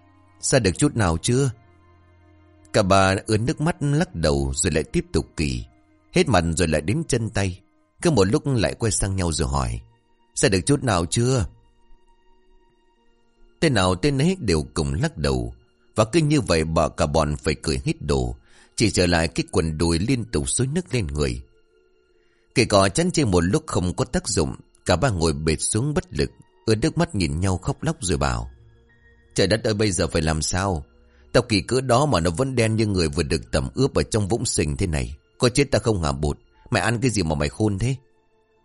A: Ra được chút nào chưa? Cả bà ướn nước mắt lắc đầu rồi lại tiếp tục kỳ. Hết mặt rồi lại đến chân tay. Cứ một lúc lại quay sang nhau rồi hỏi. sẽ được chút nào chưa? Tên nào tên ấy đều cùng lắc đầu. Và cứ như vậy bà cả bọn phải cười hít đồ, Chỉ trở lại cái quần đùi liên tục xối nước lên người Kể cỏ chắn trên một lúc không có tác dụng, Cả ba ngồi bệt xuống bất lực ướn nước mắt nhìn nhau khóc lóc rồi bảo, Trời đất ơi, bây giờ phải làm sao Tao kỳ cỡ đó mà nó vẫn đen như người vừa được tẩm ướp ở trong vũng sình thế này. Có chết ta không hả, bụt? Mày ăn cái gì mà mày khôn thế?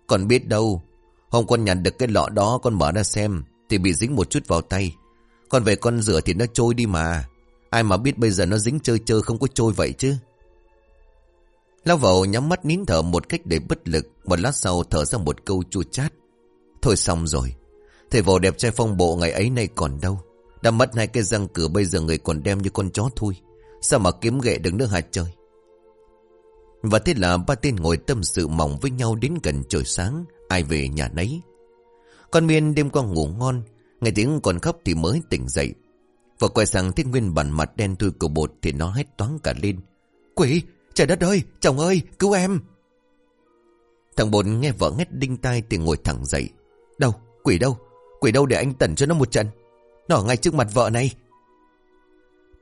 A: Còn biết đâu. Hôm con nhặt được cái lọ đó, con mở ra xem, Thì bị dính một chút vào tay. Con về con rửa thì nó trôi đi mà. Ai mà biết bây giờ nó dính chơi chơi không có trôi vậy chứ? Lao vào nhắm mắt nín thở một cách để bất lực, Một lát sau thở ra một câu chua chát. Thôi xong rồi. Thầy vò đẹp trai phong bộ ngày ấy nay còn đâu? Đã mất hai cái răng cửa, bây giờ người còn đem như con chó thui. Sao mà kiếm ghệ được nước hạt trời? Và thế là ba tên ngồi tâm sự mỏng với nhau đến gần trời sáng, Ai về nhà nấy. Con miên đêm qua ngủ ngon, Nghe tiếng còn khóc thì mới tỉnh dậy. Và quay sang thấy nguyên bản mặt đen thui của bột Thì nó hét toán cả lên. Quỷ, trời đất ơi, chồng ơi, cứu em! Thằng bột nghe vợ ngét đinh tai thì ngồi thẳng dậy. Đâu, quỷ đâu? Quỷ đâu để anh tẩn cho nó một trận? Nó ngay trước mặt vợ này.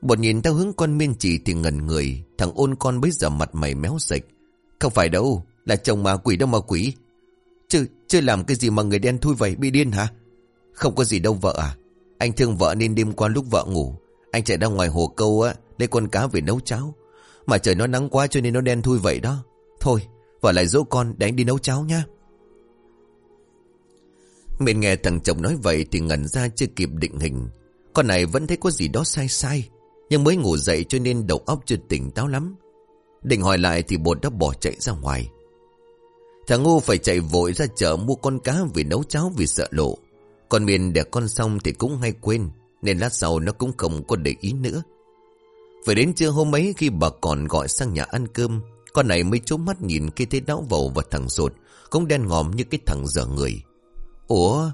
A: Bột nhìn theo hướng con miên chỉ thì ngẩn người Thằng ôn con bây giờ mặt mày méo sạch. Không phải đâu Là chồng mà quỷ đâu mà quỷ. Chứ, chứ làm cái gì mà người đen thui vậy Bị điên hả? Không có gì đâu vợ à. Anh thương vợ nên đêm qua lúc vợ ngủ Anh chạy ra ngoài hồ câu á Lấy con cá về nấu cháo. Mà trời nó nắng quá cho nên nó đen thui vậy đó. Thôi vợ lại dỗ con để anh đi nấu cháo nha mình nghe thằng chồng nói vậy Thì ngẩn ra chưa kịp định hình Con này vẫn thấy có gì đó sai sai Nhưng mới ngủ dậy cho nên đầu óc chưa tỉnh táo lắm Định hỏi lại thì bột đã bỏ chạy ra ngoài Thằng ngu phải chạy vội ra chợ mua con cá vì nấu cháo vì sợ lộ. Còn miền đẻ con xong thì cũng hay quên, nên lát sau nó cũng không có để ý nữa. Phải đến trưa hôm ấy khi bà còn gọi sang nhà ăn cơm, con này mới trốn mắt nhìn khi thấy đáo vầu và thằng sột, cũng đen ngòm như cái thằng dở người. Ủa?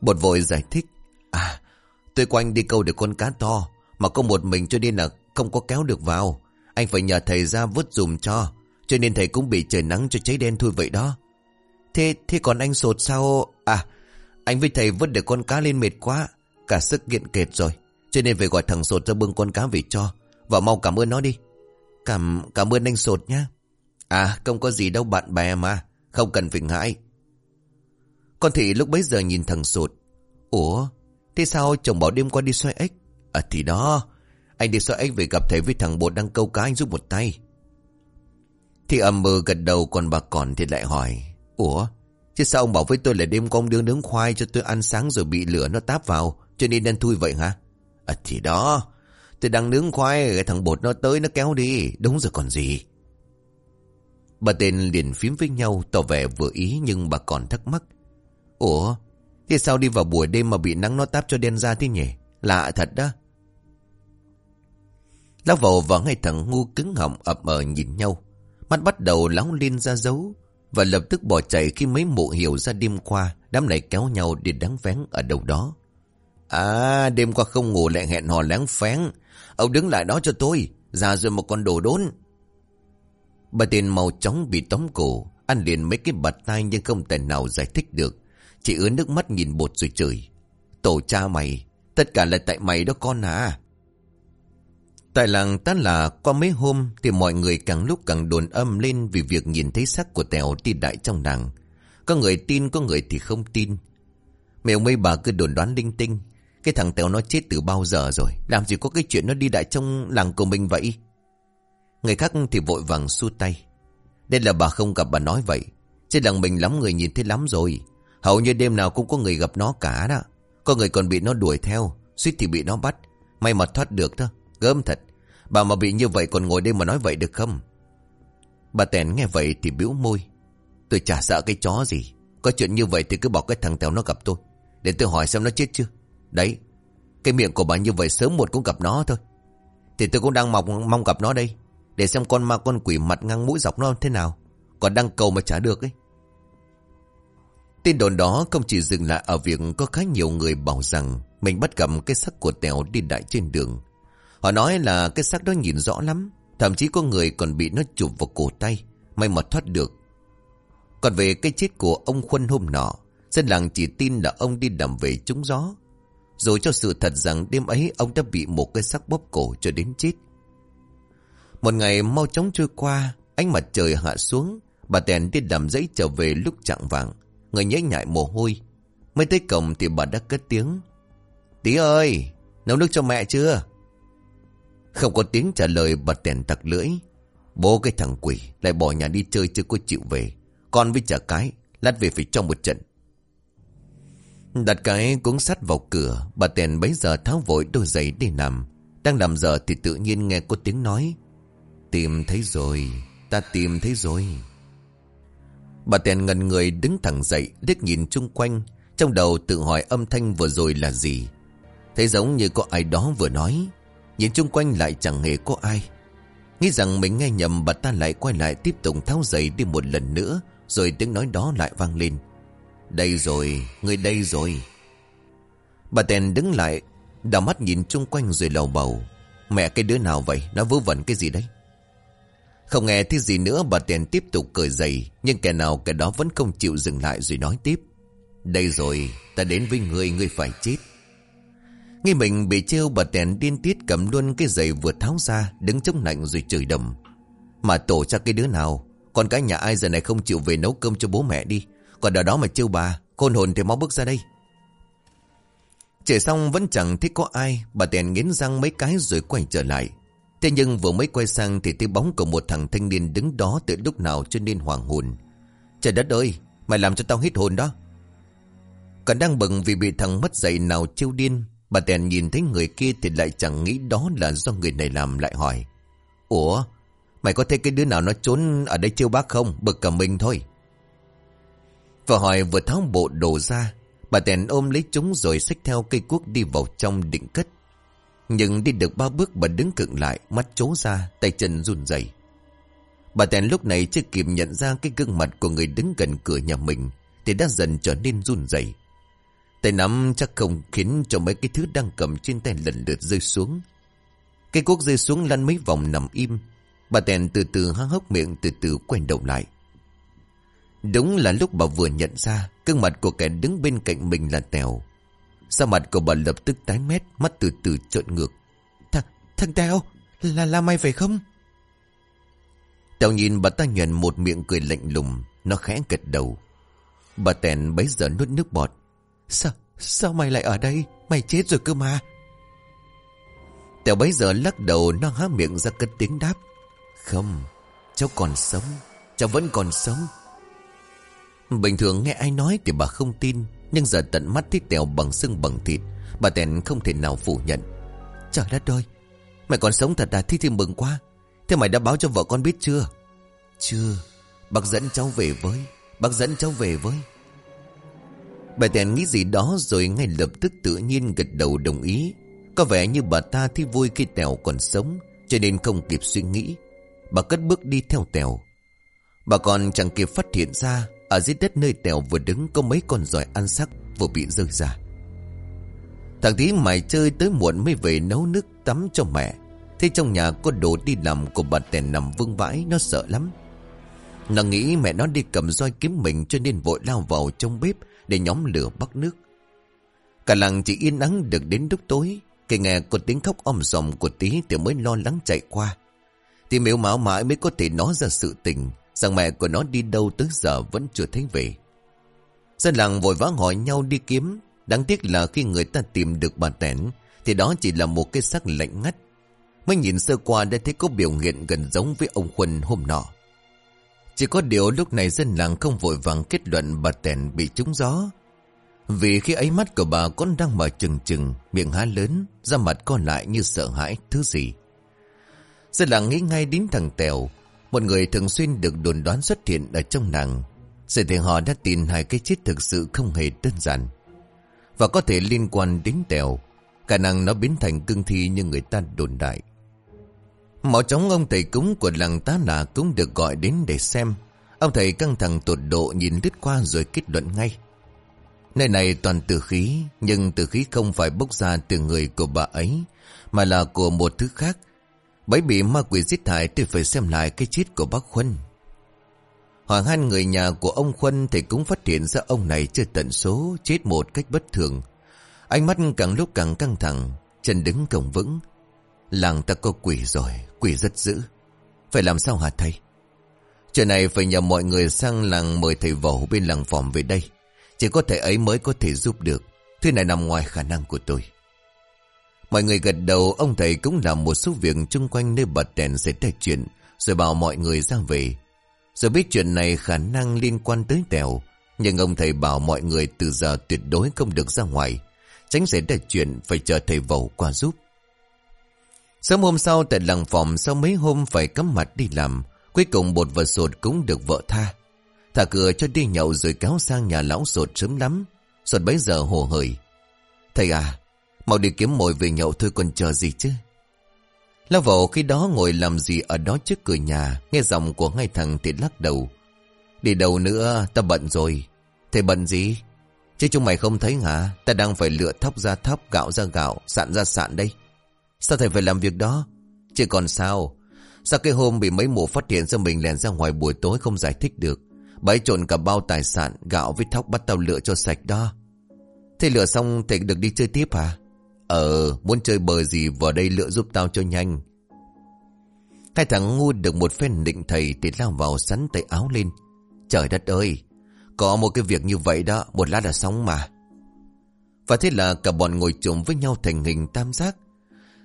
A: Bột vội giải thích. À, tôi quanh đi câu được con cá to, mà có một mình cho nên là không có kéo được vào. Anh phải nhờ thầy ra vớt dùm cho. Cho nên thầy cũng bị trời nắng cho cháy đen thôi vậy đó Thế thế còn anh sột sao À anh với thầy vớt được con cá lên mệt quá Cả sức nghiện kệt rồi Cho nên phải gọi thằng sột ra bưng con cá về cho Và mau cảm ơn nó đi Cảm cảm ơn anh sột nhá À không có gì đâu bạn bè mà Không cần phình hãi con thị lúc bấy giờ nhìn thằng sụt, Ủa Thế sao chồng bảo đêm qua đi xoay ếch? À thì đó. Anh đi xoay ếch về gặp thầy với thằng bột đang câu cá anh giúp một tay. Thì âm mơ gật đầu còn bà còn thì lại hỏi Ủa Chứ sao ông bảo với tôi là đêm con đưa nướng khoai cho tôi ăn sáng rồi bị lửa nó táp vào Cho nên đen thui vậy hả? À thì đó. Tôi đang nướng khoai cái thằng bột nó tới nó kéo đi. Đúng rồi còn gì. Bà tên liền phím với nhau tỏ vẻ vừa ý nhưng bà còn thắc mắc Ủa? Thế sao đi vào buổi đêm mà bị nắng nó táp cho đen ra thế nhỉ? Lạ thật đó. Lão vào và ngay thằng ngu cứng họng ập ở nhìn nhau. Mắt bắt đầu lóng lên ra dấu Và lập tức bỏ chạy khi mấy mụ hiểu ra đêm qua Đám này kéo nhau đi đáng vén ở đâu đó. À đêm qua không ngủ lại hẹn hò láng phén. Ông đứng lại đó cho tôi, Già rồi một con đồ đốn. Bà tiền màu chóng bị tóm cổ, Ăn liền mấy cái bật tay nhưng không thể nào giải thích được chị ướt nước mắt nhìn bột rồi chửi Tổ cha mày Tất cả là tại mày đó con à Tại làng tan là qua mấy hôm thì mọi người càng lúc càng đồn âm lên vì việc nhìn thấy xác của Tèo đi đại trong làng. Có người tin, có người thì không tin. Mèo mấy bà cứ đồn đoán linh tinh. Cái thằng Tèo nó chết từ bao giờ rồi. Làm gì có cái chuyện nó đi đại trong làng của mình vậy? Người khác thì vội vàng xu tay. Đây là bà không gặp bà nói vậy. Trên làng mình lắm người nhìn thấy lắm rồi. Hầu như đêm nào cũng có người gặp nó cả đó. Có người còn bị nó đuổi theo. Suýt thì bị nó bắt. May mà thoát được thôi. Gớm thật. Bà mà bị như vậy còn ngồi đây mà nói vậy được không? Bà tèn nghe vậy thì bĩu môi. Tôi chả sợ cái chó gì. Có chuyện như vậy thì cứ bỏ cái thằng Tèo nó gặp tôi. Để tôi hỏi xem nó chết chưa. Đấy. Cái miệng của bà như vậy sớm muộn cũng gặp nó thôi. Thì tôi cũng đang mong, mong gặp nó đây. Để xem con ma con quỷ mặt ngang mũi dọc nó thế nào. Còn đang cầu mà trả được ấy. Tin đồn đó không chỉ dừng lại ở việc có khá nhiều người bảo rằng mình bắt gặp cái sắc của Tèo đi đại trên đường. Họ nói là cái xác đó nhìn rõ lắm. Thậm chí có người còn bị nó chụp vào cổ tay. May mà thoát được. Còn về cái chết của ông Khuân hôm nọ. Dân làng chỉ tin là ông đi đầm về trúng gió. Rồi cho sự thật rằng đêm ấy ông đã bị một cái sắc bóp cổ cho đến chết Một ngày mau chóng trôi qua, Ánh mặt trời hạ xuống, Bà Tèn đi đầm giấy trở về lúc chạng vàng Người nhễ nhại mồ hôi. Mới tới cổng thì bà đã cất tiếng. Tí ơi, Nấu nước cho mẹ chưa? Không có tiếng trả lời, bà Tèn tặc lưỡi. Bố cái thằng quỷ Lại bỏ nhà đi chơi chưa có chịu về. Con với trả cái Lát về phải trong một trận. Đặt cái cuốn sắt vào cửa, Bà Tèn bấy giờ tháo vội đôi giày đi nằm. Đang nằm giờ thì tự nhiên nghe có tiếng nói. Tìm thấy rồi, Ta tìm thấy rồi. Bà Tèn ngần người đứng thẳng dậy liếc nhìn chung quanh. Trong đầu tự hỏi âm thanh vừa rồi là gì. Thấy giống như có ai đó vừa nói. Nhìn chung quanh lại chẳng hề có ai. Nghĩ rằng mình nghe nhầm bà ta lại quay lại tiếp tục tháo giày đi một lần nữa Rồi tiếng nói đó lại vang lên. Đây rồi, người đây rồi. Bà Tèn đứng lại Đào mắt nhìn chung quanh rồi lầu bầu. Mẹ cái đứa nào vậy? Nó vớ vẩn cái gì đấy? Không nghe thấy gì nữa, bà tiền tiếp tục cười dày Nhưng kẻ nào kẻ đó vẫn không chịu dừng lại rồi nói tiếp. Đây rồi, Ta đến với người Người phải chết. Nghe mình bị trêu, bà tiền điên tiết cầm luôn cái giày vừa tháo ra, Đứng chống lạnh rồi chửi đầm. Mà tổ cho cái đứa nào? Còn cái nhà ai giờ này không chịu về nấu cơm cho bố mẹ đi? Còn ở đó mà trêu bà, Khôn hồn thì mau bước ra đây. Chửi xong vẫn chẳng thấy có ai, Bà tiền nghiến răng mấy cái rồi quay trở lại. Thế nhưng vừa mới quay sang Thì thấy bóng của một thằng thanh niên đứng đó Từ lúc nào cho nên hoàng hồn Trời đất ơi Mày làm cho tao hít hồn đó Còn đang bừng vì bị thằng mất dậy nào chiêu điên Bà Tèn nhìn thấy người kia thì lại chẳng nghĩ đó là do người này làm lại hỏi. Ủa, mày có thấy cái đứa nào nó trốn ở đây chiêu bác không? Bực cả mình thôi. Vừa hỏi vừa tháo bộ đồ ra, bà Tèn ôm lấy chúng rồi xách theo cây cuốc đi vào trong định cất. Nhưng đi được ba bước bà đứng cựng lại, mắt chố ra, tay chân run rẩy. Bà Tèn lúc này chưa kịp nhận ra cái gương mặt của người đứng gần cửa nhà mình, thì đã dần trở nên run rẩy. Tay nắm chắc không khiến cho mấy cái thứ đang cầm trên tay lần lượt rơi xuống. Cây cuốc rơi xuống lăn mấy vòng nằm im. Bà tèn từ từ há hốc miệng từ từ quay đầu lại. Đúng là lúc bà vừa nhận ra gương mặt của kẻ đứng bên cạnh mình là Tèo. Sao mặt của bà lập tức tái mét, mắt từ từ trợn ngược. Thằng, thằng Tèo, là là mày phải không? Tèo nhìn bà ta nhuận một miệng cười lạnh lùng, nó khẽ gật đầu. Bà tèn bấy giờ nuốt nước bọt. Sao, sao mày lại ở đây? Mày chết rồi cơ mà. Tèo bấy giờ lắc đầu nó há miệng ra cất tiếng đáp. Không, cháu còn sống. Cháu vẫn còn sống. Bình thường nghe ai nói thì bà không tin. Nhưng giờ tận mắt thấy Tèo bằng xương bằng thịt. Bà Tèn không thể nào phủ nhận. Trời đất ơi, mày còn sống thật à? thi thì mừng quá. Thế mày đã báo cho vợ con biết chưa? Chưa, bác dẫn cháu về với. Bác dẫn cháu về với. Bà Tèn nghĩ gì đó rồi ngay lập tức tự nhiên gật đầu đồng ý. Có vẻ như bà ta thấy vui khi Tèo còn sống, cho nên không kịp suy nghĩ. Bà cất bước đi theo Tèo. Bà còn chẳng kịp phát hiện ra, ở dưới đất nơi Tèo vừa đứng có mấy con giỏi ăn sắc vừa bị rơi ra. Thằng tí mày chơi tới muộn mới về nấu nước tắm cho mẹ. Thế trong nhà có đồ đi làm của bà Tèn nằm vương vãi, nó sợ lắm. Nó nghĩ mẹ nó đi cầm roi kiếm mình cho nên vội lao vào trong bếp để nhóm lửa bắt nước. Cả làng chỉ yên ắng được đến lúc tối, Kể nghe có tiếng khóc om sòm của tí thì mới lo lắng chạy qua. Thì miếu máu mãi mới có thể nói ra sự tình, rằng mẹ của nó đi đâu tới giờ vẫn chưa thấy về. Dân làng vội vã hỏi nhau đi kiếm, đáng tiếc là khi người ta tìm được bà tẻn, thì đó chỉ là một cái xác lạnh ngắt. Mới nhìn sơ qua đã thấy có biểu hiện gần giống với ông Khuân hôm nọ. Chỉ có điều lúc này dân làng không vội vàng kết luận bà tèn bị trúng gió. Vì khi ấy mắt của bà còn đang mở trừng trừng, miệng há lớn, da mặt còn lại như sợ hãi thứ gì. Dân làng nghĩ ngay đến thằng Tèo, một người thường xuyên được đồn đoán xuất hiện ở trong nàng Sự thì họ đã tin hai cái chết thực sự không hề đơn giản. Và có thể liên quan đến Tèo, khả năng nó biến thành cương thi như người ta đồn đại. Mỏ chóng ông thầy cúng của làng tá nà cũng được gọi đến để xem. Ông thầy căng thẳng tột độ nhìn lướt qua rồi kết luận ngay. Nơi này toàn tử khí, nhưng tử khí không phải bốc ra từ người của bà ấy, mà là của một thứ khác. Bấy bị ma quỷ giết hại thì phải xem lại cái chết của bác Khuân. Hỏi han người nhà của ông Khuân thì cũng phát hiện ra ông này chưa tận số, chết một cách bất thường. Ánh mắt càng lúc càng căng thẳng, Chân đứng cổng vững. Làng ta có quỷ rồi, Quỷ rất dữ. Phải làm sao hả thầy? Chuyện này phải nhờ mọi người sang làng mời thầy vẩu bên làng phòng về đây. Chỉ có thể ấy mới có thể giúp được. Thứ này nằm ngoài khả năng của tôi. Mọi người gật đầu, Ông thầy cũng làm một số việc chung quanh nơi bật đèn xảy ra chuyện, Rồi bảo mọi người ra về. Rồi biết chuyện này khả năng liên quan tới Tèo, Nhưng ông thầy bảo mọi người từ giờ tuyệt đối không được ra ngoài. Tránh xảy ra chuyện, phải chờ thầy vẩu qua giúp. Sớm hôm sau, tại làng phòng Sau mấy hôm phải cắm mặt đi làm, Cuối cùng bột và sột cũng được vợ tha. Thả cửa cho đi nhậu rồi kéo sang nhà lão sột sớm lắm. Sột bấy giờ hồ hởi. Thầy à Mau đi kiếm mồi về nhậu thôi còn chờ gì chứ? Lão vẩu khi đó ngồi làm gì ở đó trước cửa nhà, Nghe giọng của ngay thằng thì lắc đầu. Đi đâu nữa, ta bận rồi. Thầy bận gì? Chứ chúng mày không thấy hả? Ta đang phải lựa thóc ra thóc, gạo ra gạo, Sạn ra sạn đây. Sao thầy phải làm việc đó? Chứ còn sao? Sao cái hôm bị mấy mụ phát hiện ra mình lèn ra ngoài buổi tối không giải thích được? Bấy trộn cả bao tài sản, Gạo với thóc bắt tao lựa cho sạch đó. Thế lựa xong thầy được đi chơi tiếp hả? Ờ muốn chơi bờ gì vào đây lựa giúp tao cho nhanh Hai thằng ngu được một phen định thầy Thì lao vào sắn tay áo lên Trời đất ơi Có một cái việc như vậy đó Một lát là xong mà Và thế là cả bọn ngồi chung với nhau thành hình tam giác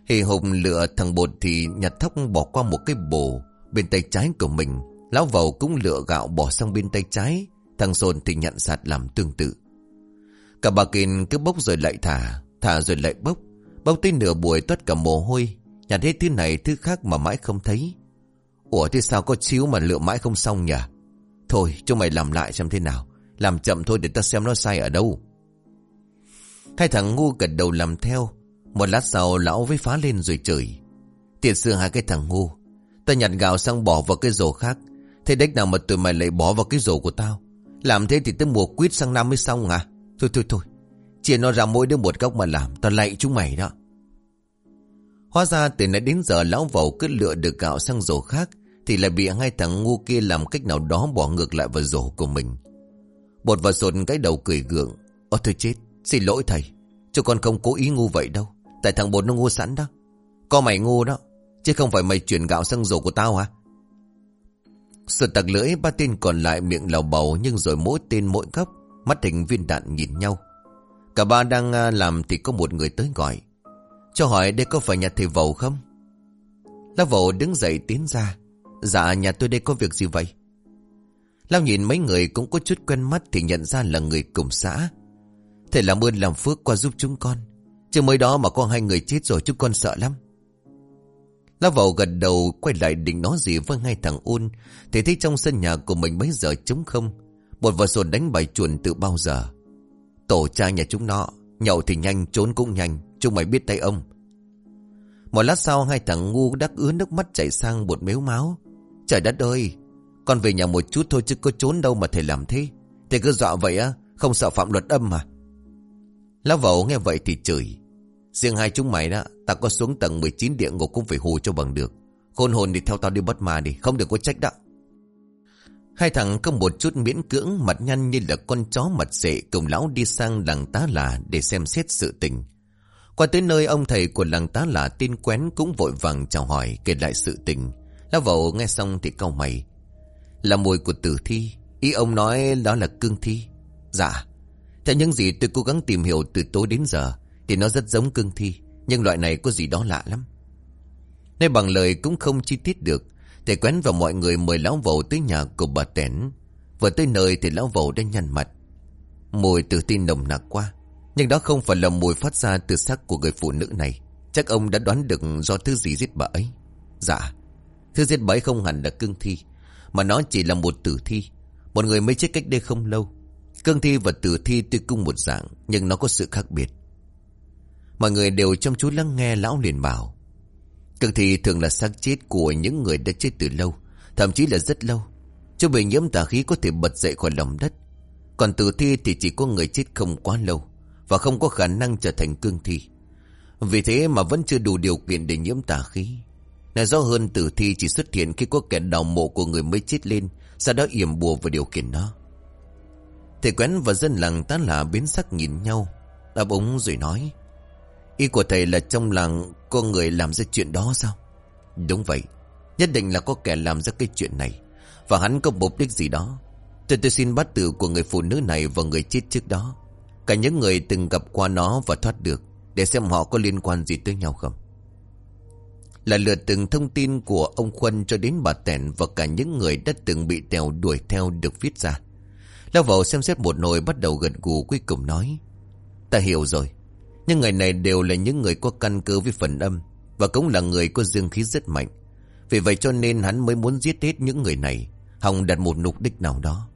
A: hề hùng lựa thằng bột thì nhặt thóc bỏ qua một cái bồ bên tay trái của mình. Lão vầu cũng lựa gạo bỏ sang bên tay trái. Thằng Sồn thì nhận sạt làm tương tự. Cả bà kinh cứ bốc rồi lại thả, thả rồi lại bốc. Bốc tới nửa buổi toát cả mồ hôi. Nhặt hết thứ này, thứ khác mà mãi không thấy. Ủa, thế sao có chiếu mà lựa mãi không xong nhỉ? Thôi cho mày làm lại xem thế nào. Làm chậm thôi để ta xem nó sai ở đâu. Hai thằng ngu gật đầu làm theo. Một lát sau, lão với phá lên rồi chửi. Tiệt sư hai cái thằng ngu. Ta nhặt gạo sang bỏ vào cái rổ khác. Thế đếch nào mà tụi mày lại bỏ vào cái rổ của tao. Làm thế thì tới mùa quýt sang năm mới xong à. Thôi thôi thôi. Chia nó ra mỗi đứa một góc mà làm. Tao lạy chúng mày đó. Hóa ra từ nãy đến giờ lão vầu cứ lựa được gạo sang rổ khác. Thì lại bị hai thằng ngu kia làm cách nào đó bỏ ngược lại vào rổ của mình. Bột và sột cái đầu cười gượng. Ôi, thôi chết. Xin lỗi thầy. Chứ con không cố ý ngu vậy đâu. Tại thằng bột nó ngu sẵn đó Có mày ngu đó, Chứ không phải mày chuyển gạo sang rổ của tao hả Sột tặc lưỡi ba tên còn lại miệng lào bầu Nhưng rồi mỗi tên mỗi góc, Mắt hình viên đạn nhìn nhau Cả ba đang à, làm thì có một người tới gọi. Cho hỏi đây có phải nhà thầy vầu không? Lão vầu đứng dậy tiến ra. Dạ nhà tôi đây có việc gì vậy? Lão nhìn mấy người cũng có chút quen mắt Thì nhận ra là người cùng xã. Thầy làm ơn làm phước qua giúp chúng con. Chứ mới đó mà có hai người chết rồi chúng con sợ lắm. Lão vào gật đầu, quay lại định nói gì với ngay thằng ôn Thì thấy trong sân nhà của mình mấy giờ trống không? Một vợ sồn đánh bài chuồn từ bao giờ? Tổ cha nhà chúng nó, Nhậu thì nhanh, trốn cũng nhanh, Chúng mày biết tay ông. Một lát sau, hai thằng ngu đắc ứa nước mắt chảy sang bột mếu máu. Trời đất ơi, Con về nhà một chút thôi chứ có trốn đâu mà thầy làm thế. Thầy cứ dọa vậy á, Không sợ phạm luật âm mà. Lão vẩu nghe vậy thì chửi. Riêng hai chúng mày đó, Ta có xuống tầng 19 địa ngục cũng phải hù cho bằng được. Khôn hồn thì theo tao đi bắt ma đi, Không được có trách đó. Hai thằng có một chút miễn cưỡng, Mặt nhăn như là con chó mặt dệ Cùng lão đi sang làng tá là Để xem xét sự tình. Qua tới nơi, ông thầy của làng tá là Tin quén cũng vội vàng chào hỏi, Kể lại sự tình. Lão vẩu nghe xong thì cau mày. Là mùi của tử thi. Ý ông nói đó là cương thi. Dạ. Theo những gì tôi cố gắng tìm hiểu từ tối đến giờ Thì nó rất giống cương thi, Nhưng loại này có gì đó lạ lắm. Nên bằng lời cũng không chi tiết được. Thầy quén và mọi người mời lão vầu tới nhà của bà Tén. Vừa tới nơi thì lão vầu đã nhăn mặt. Mùi từ tin nồng nặc qua Nhưng đó không phải là mùi phát ra từ xác của người phụ nữ này. Chắc ông đã đoán được do thứ gì giết bà ấy. Dạ Thứ giết bà ấy không hẳn là cương thi, Mà nó chỉ là một tử thi. Một người mới chết cách đây không lâu. Cương thi và tử thi tuy cùng một dạng, Nhưng nó có sự khác biệt. Mọi người đều chăm chú lắng nghe lão liền bảo. Cương thi thường là xác chết của những người đã chết từ lâu, Thậm chí là rất lâu. Cho bị nhiễm tà khí có thể bật dậy khỏi lòng đất. Còn tử thi thì chỉ có người chết không quá lâu Và không có khả năng trở thành cương thi. Vì thế mà vẫn chưa đủ điều kiện để nhiễm tà khí. Này do hơn tử thi chỉ xuất hiện khi có kẻ đào mộ của người mới chết lên, Sau đó yểm bùa và điều khiển nó. Thầy quén và dân làng tá lạ biến sắc nhìn nhau, Đáp ống rồi nói. Ý của thầy là trong làng có người làm ra chuyện đó sao? Đúng vậy. Nhất định là có kẻ làm ra cái chuyện này. Và hắn có mục đích gì đó. Tôi tôi xin bắt tử của người phụ nữ này và người chết trước đó. Cả những người từng gặp qua nó và thoát được. Để xem họ có liên quan gì tới nhau không. Là lượt từng thông tin của ông Khuân cho đến bà Tèn và cả những người đã từng bị tèo đuổi theo được viết ra. Lao vào xem xét một nồi bắt đầu gần gù cuối cùng nói. Ta hiểu rồi. Nhưng người này đều là những người có căn cơ với phần âm và cũng là người có dương khí rất mạnh. Vì vậy cho nên hắn mới muốn giết hết những người này, hòng đặt một mục đích nào đó.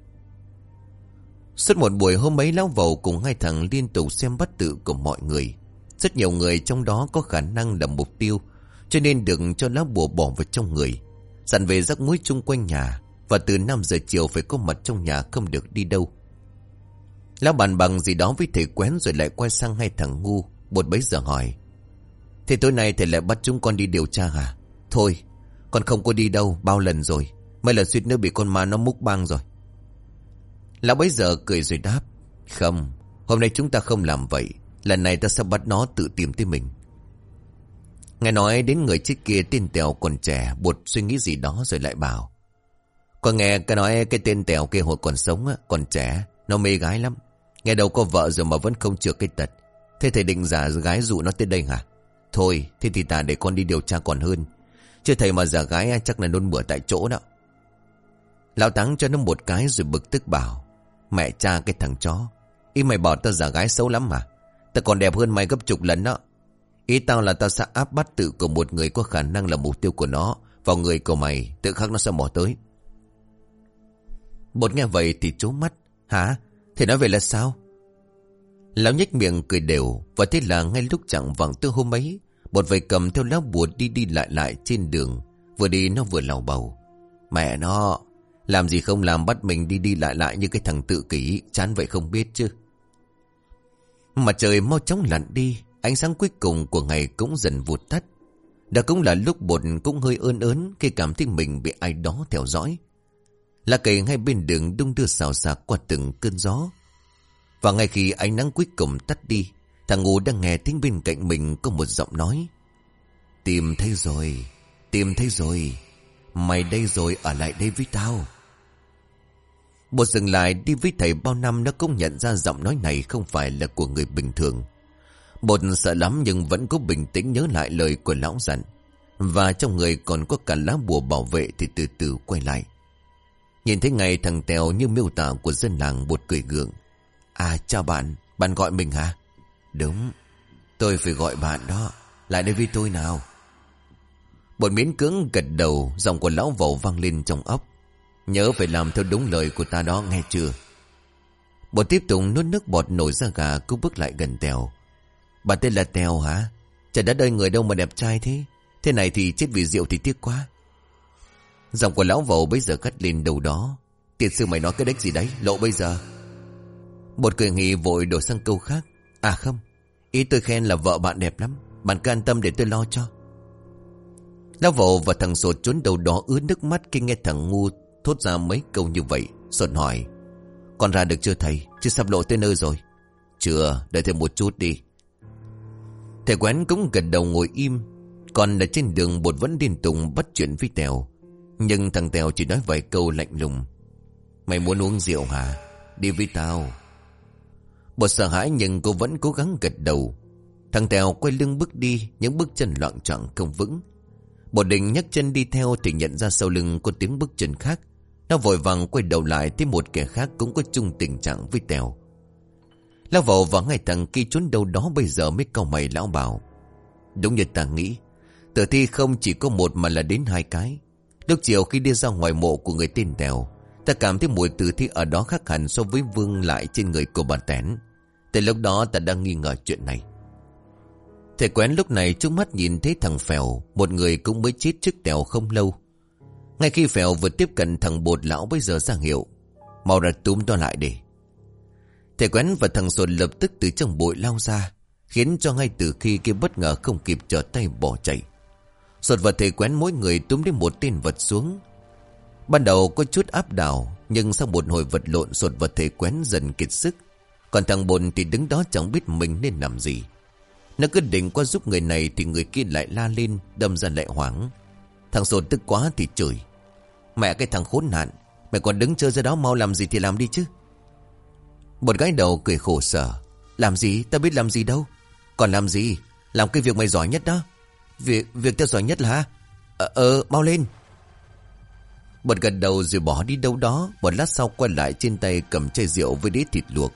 A: Suốt một buổi hôm ấy lão vầu cùng hai thằng liên tục xem bắt tự của mọi người. Rất nhiều người trong đó có khả năng là mục tiêu, cho nên đừng cho lá bùa bỏ vào trong người. Dặn về rắc muối chung quanh nhà, và từ 5 giờ chiều phải có mặt trong nhà không được đi đâu. Lão bàn bằng gì đó với thầy quén rồi lại quay sang hai thằng ngu, bột bấy giờ hỏi. Thế tối nay thầy lại bắt chúng con đi điều tra hả? Thôi, con không có đi đâu, bao lần rồi. Mấy lần suýt nữa bị con ma nó múc băng rồi. Lão bấy giờ cười rồi đáp. Không, hôm nay chúng ta không làm vậy. Lần này ta sẽ bắt nó tự tìm tới mình. Nghe nói đến người chết kia tên Tèo còn trẻ, bột suy nghĩ gì đó rồi lại bảo. Con nghe cái nói cái tên Tèo kia hồi còn sống, còn trẻ, nó mê gái lắm. Nghe đâu có vợ rồi mà vẫn không chữa cái tật. Thế thầy định giả gái dụ nó tới đây hả? Thôi, thế thì ta để con đi điều tra còn hơn. Chứ thầy mà giả gái chắc là nôn mửa tại chỗ đó. Lão Táng cho nó một cái rồi bực tức bảo. Mẹ cha cái thằng chó. Ý mày bảo tao giả gái xấu lắm mà. Tao còn đẹp hơn mày gấp chục lần đó. Ý tao là tao sẽ áp bắt tự của một người có khả năng là mục tiêu của nó vào người của mày. Tự khắc nó sẽ mò tới. Bột nghe vậy thì trố mắt. Hả? Thì nói vậy là sao? Lão nhếch miệng cười đều, và thế là ngay lúc chẳng vàng tư hôm ấy Bột vầy cầm theo lá bùa đi đi lại lại trên đường, Vừa đi nó vừa lào bầu Mẹ nó, Làm gì không làm bắt mình đi đi lại lại như cái thằng tự kỷ, Chán vậy không biết chứ. Mặt trời mau chóng lặn đi, Ánh sáng cuối cùng của ngày cũng dần vụt tắt. Đã cũng là lúc bột cũng hơi ơn ớn Khi cảm thấy mình bị ai đó theo dõi lá cây ngay bên đường đung đưa xào xạc qua từng cơn gió. Và ngay khi ánh nắng cuối cùng tắt đi, Thằng Ngô đang nghe tiếng bên cạnh mình có một giọng nói. Tìm thấy rồi, Tìm thấy rồi. Mày đây rồi ở lại đây với tao. Bột dừng lại đi với thầy bao năm Nó cũng nhận ra giọng nói này không phải là của người bình thường. Bột sợ lắm nhưng vẫn có bình tĩnh nhớ lại lời của lão dặn. Và trong người còn có cả lá bùa bảo vệ thì từ từ quay lại. Nhìn thấy ngày thằng Tèo như miêu tả của dân làng bột cười gượng À chào bạn, bạn gọi mình hả? Đúng, tôi phải gọi bạn đó. Lại đây với tôi nào. Bột miến cứng gật đầu, giọng của lão vẩu vang lên trong óc. Nhớ phải làm theo đúng lời của ta đó nghe chưa? Bột tiếp tục nuốt nước bọt nổi ra gà cứ bước lại gần Tèo. Bà tên là Tèo hả? Trời đã đời người đâu mà đẹp trai thế? Thế này thì chết vì rượu thì tiếc quá. Giọng của lão vầu bây giờ cắt lên đầu đó. Tiệt sư mày nói cái đếch gì đấy, lộ bây giờ. Bột cười nghỉ vội đổi sang câu khác. À không Ý tôi khen là vợ bạn đẹp lắm. Bạn cứ an tâm để tôi lo cho. Lão vầu và thằng sột trốn đầu đó ướt nước mắt Khi nghe thằng ngu thốt ra mấy câu như vậy. Sột hỏi Con ra được chưa thầy? Chứ sắp lộ tới nơi rồi. Chưa đợi thêm một chút đi. Thầy quán cũng gần đầu ngồi im. Còn ở trên đường bột vẫn điên tùng bắt chuyện với Tèo. Nhưng thằng Tèo chỉ nói vài câu lạnh lùng Mày muốn uống rượu hả Đi với tao Bột sợ hãi nhưng cô vẫn cố gắng gật đầu. Thằng Tèo quay lưng bước đi, những bước chân loạn trọng không vững. Bột định nhấc chân đi theo thì nhận ra sau lưng có tiếng bước chân khác. Nó vội vàng quay đầu lại thấy một kẻ khác cũng có chung tình trạng với Tèo. Lão vào và ngay thằng kia trốn đâu đó bây giờ mới cao mày lão bảo. Đúng như ta nghĩ, tử thi không chỉ có một mà là đến hai cái. Lúc chiều khi đi ra ngoài mộ của người tên Tèo, ta cảm thấy mùi tử thi ở đó khác hẳn so với vương lại trên người của bà Tén. Từ lúc đó ta đang nghi ngờ chuyện này. Thầy quén lúc này trước mắt nhìn thấy thằng Phèo, một người cũng mới chết trước tèo không lâu. Ngay khi Phèo vừa tiếp cận thằng bột lão bây giờ ra hiệu, mau ra túm nó lại để. Thầy quén và thằng Sồn lập tức từ trong bụi lao ra, khiến cho ngay từ khi kia bất ngờ không kịp trở tay bỏ chạy. Sột vật thầy quén mỗi người túm đến một tên vật xuống. Ban đầu có chút áp đảo, nhưng sau một hồi vật lộn Sột vật thầy quén dần kiệt sức. Còn thằng bồn thì đứng đó chẳng biết mình nên làm gì. Nó cứ định qua giúp người này Thì người kia lại la lên Đâm ra lại hoảng. Thằng sột tức quá thì chửi. Mẹ cái thằng khốn nạn Mày còn đứng chơi ra đó mau làm gì thì làm đi chứ. Một gái đầu cười khổ sở. Làm gì? Ta biết làm gì đâu. Còn làm gì? Làm cái việc mày giỏi nhất đó. Việc việc theo dõi nhất là Ờ, ờ mau lên. Bật gật đầu rồi bỏ đi đâu đó Một lát sau quay lại trên tay cầm chai rượu với đĩa thịt luộc.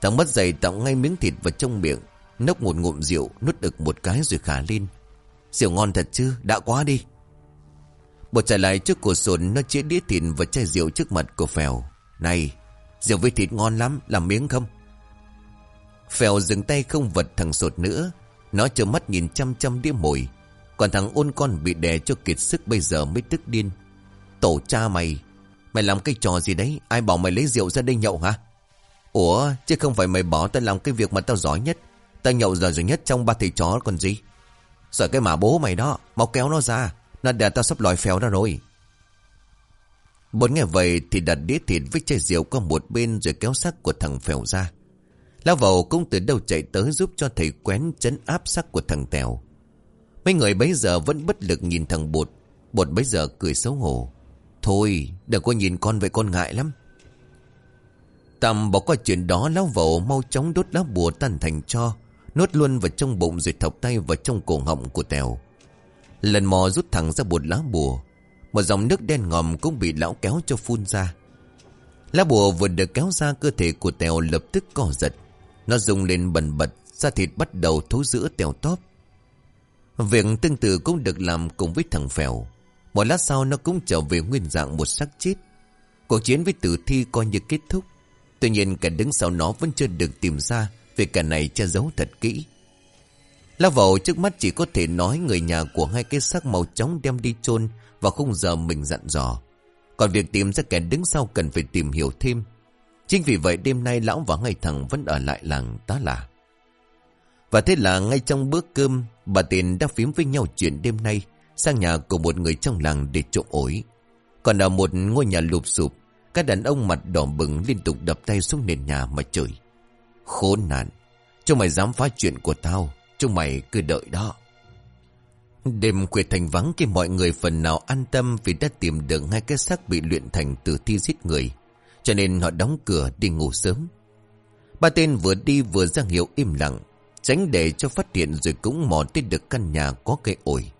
A: Thằng mất giày tạo ngay miếng thịt vào trong miệng Nốc một ngụm rượu Nuốt được một cái rồi khả lên. Rượu ngon thật chứ? Đã quá đi. Bột trả lại trước cửa sồn Nó chế đĩa thịt và chai rượu trước mặt của Phèo. Này Rượu với thịt ngon lắm Làm miếng không? Phèo dừng tay không vật thằng sột nữa. Nó trợn mắt nhìn chăm chăm đĩa mồi. Còn thằng ôn con bị đè cho kiệt sức Bây giờ mới tức điên. Tổ cha mày Mày làm cái trò gì đấy? Ai bảo mày lấy rượu ra đây nhậu hả? Ủa, chứ không phải mày bỏ tao làm cái việc mà tao giỏi nhất. Tao nhậu giỏi giỏi nhất trong ba thầy chó còn gì? Sợ cái mà bố mày đó, Mau kéo nó ra. Nó đè tao sắp lòi phèo ra rồi. Bốn ngày vậy thì đặt đĩa thịt với chai rượu qua một bên rồi kéo xác của thằng phèo ra. Lão vầu cũng từ đâu chạy tới giúp cho thầy quén chấn áp sắc của thằng tèo. Mấy người bấy giờ vẫn bất lực nhìn thằng bột. Bột bấy giờ cười xấu hổ. Thôi, đừng có nhìn con vậy con ngại lắm. Tầm bỏ qua chuyện đó lão vầu mau chóng đốt lá bùa tan thành cho. Nốt luôn vào trong bụng rồi thọc tay vào trong cổ họng của tèo. Lần mò rút thẳng ra bột lá bùa. Một dòng nước đen ngòm cũng bị lão kéo cho phun ra. Lá bùa vừa được kéo ra cơ thể của tèo lập tức co giật. Nó rung lên bần bật, da thịt bắt đầu thối giữa tèo tóp. Việc tương tự cũng được làm cùng với thằng Phèo. Một lát sau nó cũng trở về nguyên dạng một xác chết. Cuộc chiến với tử thi coi như kết thúc. Tuy nhiên cả đứng sau nó vẫn chưa được tìm ra vì cả này che giấu thật kỹ. Lao vào trước mắt chỉ có thể nói người nhà của hai cái xác màu trắng đem đi chôn vào khung giờ mình dặn dò. Còn việc tìm ra kẻ đứng sau cần phải tìm hiểu thêm. Chính vì vậy đêm nay lão và ngay thằng vẫn ở lại làng tá là. Và thế là ngay trong bữa cơm, bà tiền đã phím với nhau chuyện đêm nay sang nhà của một người trong làng để trộm ổi. Còn ở một ngôi nhà lụp sụp, các đàn ông mặt đỏ bừng liên tục đập tay xuống nền nhà mà chửi. Khốn nạn, chúng mày dám phá chuyện của tao, chúng mày cứ đợi đó. Đêm khuya thành vắng khi mọi người phần nào an tâm vì đã tìm được hai cái xác bị luyện thành từ thi giết người. Cho nên họ đóng cửa đi ngủ sớm. Ba tên vừa đi vừa ra hiệu im lặng, tránh để cho phát hiện rồi cũng mò tới được căn nhà có cây ổi.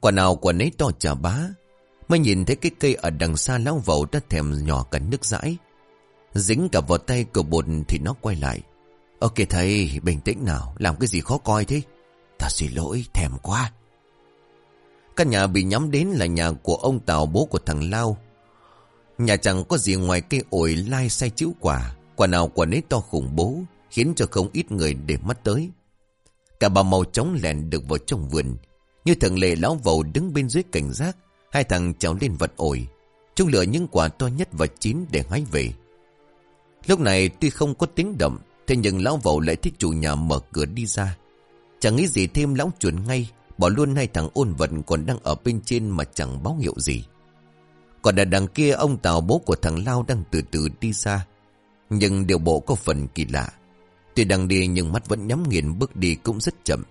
A: Quả nào quả nấy to chả bá, mới nhìn thấy cái cây ở đằng xa lão vầu đã thèm nhỏ cả nước dãi. Dính cả vào tay của bột thì nó quay lại. Ok thầy, bình tĩnh nào, làm cái gì khó coi thế? Ta xin lỗi, thèm quá. Căn nhà bị nhắm đến là nhà của ông Tào bố của thằng Lao. Nhà chẳng có gì ngoài cây ổi lai say chữ quả. Quả nào quả nấy to khủng bố, khiến cho không ít người để mắt tới. Cả bà màu trống lèn được vào trong vườn. Như thường lệ lão vầu đứng bên dưới cảnh giác, hai thằng trèo lên vật ổi. Chúng lựa những quả to nhất và chín để hái về. Lúc này tuy không có tiếng động, thế nhưng lão vầu lại thích chủ nhà mở cửa đi ra. Chẳng nghĩ gì thêm lão chuẩn ngay, Bỏ luôn hai thằng ôn vận còn đang ở bên trên mà chẳng báo hiệu gì. Còn ở đằng kia, ông Tào bố của thằng Lao đang từ từ đi ra. Nhưng điều bộ có phần kỳ lạ. Tuy đang đi nhưng mắt vẫn nhắm nghiền, bước đi cũng rất chậm.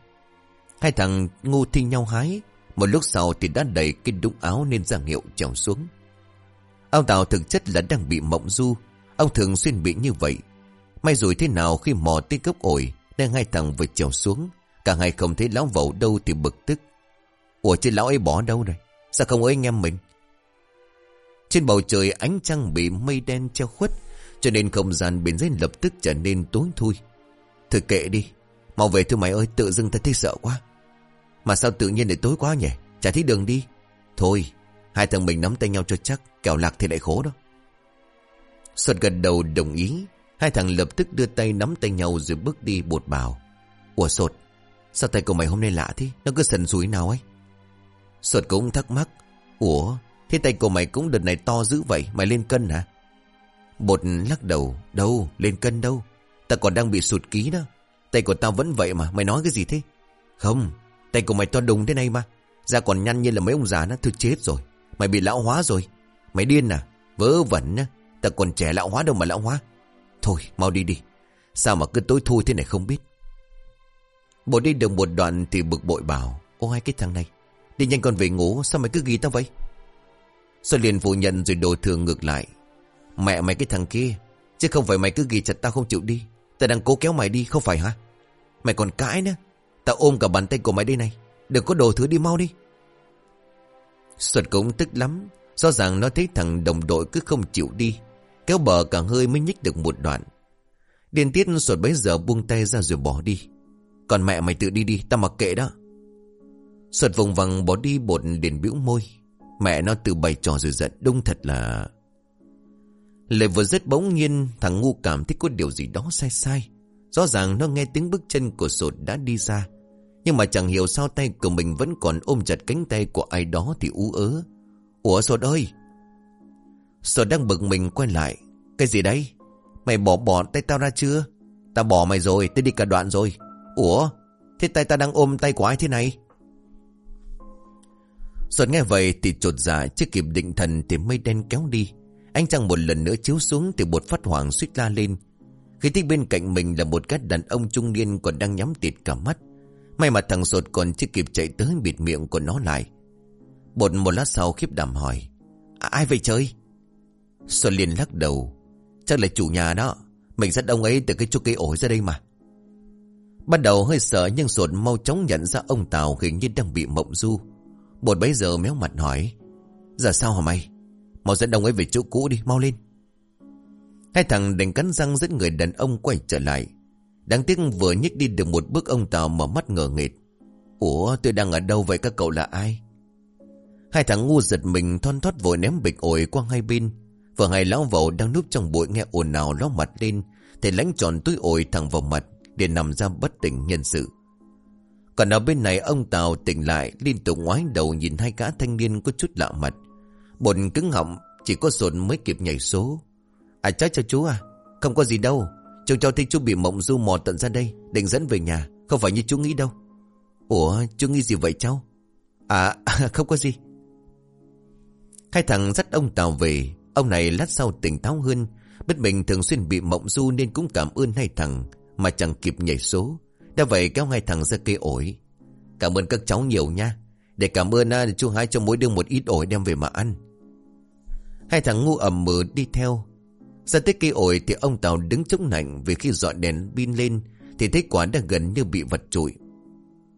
A: Hai thằng ngu thi nhau hái. Một lúc sau thì đã đẩy cái đúng áo nên giang hiệu trèo xuống. Ông Tào thực chất là đang bị mộng du. Ông thường xuyên bị như vậy. May rồi thế nào khi mò tới gốc ổi, nên hai thằng vừa trèo xuống Cả hai không thấy lão vẩu đâu thì bực tức. Ủa, chứ lão ấy bỏ đâu rồi? Sao không ơi anh em mình? Trên bầu trời ánh trăng bị mây đen che khuất, cho nên không gian bên dưới lập tức trở nên tối thui. Thôi kệ đi, mau về thôi mày ơi, tự dưng ta thấy sợ quá. Mà sao tự nhiên lại tối quá nhỉ? Chả thấy đường đi. Thôi, hai thằng mình nắm tay nhau cho chắc, kẻo lạc thì lại khổ đó. Xuân gật đầu đồng ý, hai thằng lập tức đưa tay nắm tay nhau rồi bước đi bột bảo. Ủa sột, Sao tay của mày hôm nay lạ thế Nó cứ sần sùi nào ấy Sột cũng thắc mắc Ủa Thế tay của mày cũng đợt này to dữ vậy, Mày lên cân hả? Bột lắc đầu, Đâu, lên cân đâu. Ta còn đang bị sụt ký đó. Tay của tao vẫn vậy mà, Mày nói cái gì thế? Không, Tay của mày to đùng thế này mà. Da còn nhăn như là mấy ông già nó Thôi chết rồi. Mày bị lão hóa rồi. Mày điên à? Vớ vẩn nhá Ta còn trẻ lão hóa đâu mà lão hóa. Thôi, mau đi đi. Sao mà cứ tối thui thế này không biết? Bộ đi được một đoạn thì bực bội bảo ôi hai cái thằng này, Đi nhanh con về ngủ, sao mày cứ ghi tao vậy? Xuân liền phủ nhận rồi đồ thường ngược lại. Mẹ mày cái thằng kia, Chứ không phải mày cứ ghi chặt tao không chịu đi. Tao đang cố kéo mày đi, không phải hả? Mày còn cãi nữa. Tao ôm cả bàn tay của mày đây này. Đừng có đồ thứ đi mau đi. Xuân cũng tức lắm. Rõ ràng nó thấy thằng đồng đội cứ không chịu đi, Kéo bờ cả hơi mới nhích được một đoạn. Điền tiết Xuân bấy giờ buông tay ra rồi bỏ đi. Còn mẹ mày tự đi đi, Tao mặc kệ đó. Xuân vùng vằng bỏ đi bột điền bĩu môi. Mẹ nó từ bày trò rồi giận, Đúng thật là Lời vừa rất bỗng nhiên, Thằng ngu cảm thấy có điều gì đó sai sai. Rõ ràng nó nghe tiếng bước chân của sột đã đi ra. Nhưng mà chẳng hiểu sao tay của mình Vẫn còn ôm chặt cánh tay của ai đó Thì ú ớ. Ủa sột ơi! Sột đang bực mình quay lại. Cái gì đấy? Mày bỏ bỏ tay tao ra chưa? Tao bỏ mày rồi, tao đi cả đoạn rồi. Ủa? Thế tay tao đang ôm tay của ai thế này? Sột nghe vậy thì trột dạ Chưa kịp định thần thì mây đen kéo đi. Anh chàng một lần nữa chiếu xuống Thì bột phát hoảng suýt la lên. Khi thấy bên cạnh mình là một cái đàn ông trung niên Còn đang nhắm tịt cả mắt. May mà thằng sột còn chưa kịp chạy tới bịt miệng của nó lại. Bột một lát sau khiếp đảm hỏi à, Ai vậy chơi Xuân liền lắc đầu Chắc là chủ nhà đó. Mình dắt ông ấy từ cái chỗ cây ổi ra đây mà. Ban đầu hơi sợ nhưng sột mau chóng nhận ra ông Tào hình như đang bị mộng du. Bột bấy giờ méo mặt hỏi, Giờ sao hả mày? Mau dẫn ông ấy về chỗ cũ đi, mau lên. Hai thằng đành cắn răng dẫn người đàn ông quay trở lại. Đáng tiếc vừa nhích đi được một bước, ông Tào mở mắt ngờ nghệt Ủa, tôi đang ở đâu vậy? Các cậu là ai? Hai thằng ngu giật mình thon thoát vội ném bịch ổi qua hai bên. Vừa hai lão vẩu đang núp trong bụi nghe ồn ào ló mặt lên Thì lánh tròn túi ổi thẳng vào mặt Để nằm ra bất tỉnh nhân sự. Còn ở bên này, ông Tào tỉnh lại, Liên tục ngoái đầu nhìn hai gã thanh niên có chút lạ mặt. Bồn cứng họng, Chỉ có sồn mới kịp nhảy số. À cháu cho chú à Không có gì đâu. Trông cho thấy chú bị mộng du mò tận ra đây, Định dẫn về nhà, Không phải như chú nghĩ đâu. Ủa, chú nghĩ gì vậy cháu? À không có gì. Hai thằng dắt ông Tào về. Ông này lát sau tỉnh táo hơn. Bất mình thường xuyên bị mộng du Nên cũng cảm ơn hai thằng, Mà chẳng kịp nhảy số. Đã vậy kéo ngay thằng ra cây ổi. Cảm ơn các cháu nhiều nha. Để cảm ơn à, chú hai cho mỗi đứa một ít ổi đem về mà ăn. Hai thằng ngu ẩm mờ đi theo. Ra tới cây ổi thì ông Tàu đứng chống nạnh Vì khi dọn đèn pin lên Thì thấy quả đang gần như bị vật trụi.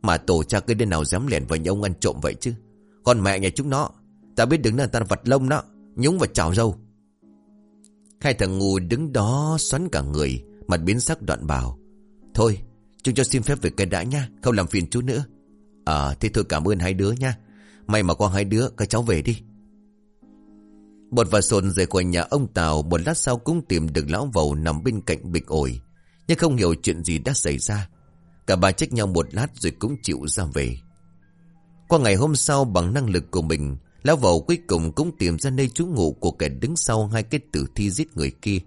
A: Mà tổ cha cái đứa nào dám lẻn vào nhà ông ăn trộm vậy chứ? Còn mẹ nhà chúng nó Ta biết đứng là ta vật lông đó Nhúng vào chảo dâu. Hai thằng ngu đứng đó xoắn cả người Mặt biến sắc đoạn bảo Thôi chúng cho xin phép về cái đã nha, Không làm phiền chú nữa. À thế thôi cảm ơn hai đứa nha. May mà qua hai đứa, các cháu về đi. Bột và sồn rời khỏi nhà ông Tào, Một lát sau cũng tìm được lão vầu Nằm bên cạnh bịch ổi, Nhưng không hiểu chuyện gì đã xảy ra. Cả ba trách nhau một lát rồi cũng chịu ra về. Qua ngày hôm sau, bằng năng lực của mình, Lão vầu cuối cùng cũng tìm ra nơi trú ngụ Của kẻ đứng sau hai cái tử thi giết người kia.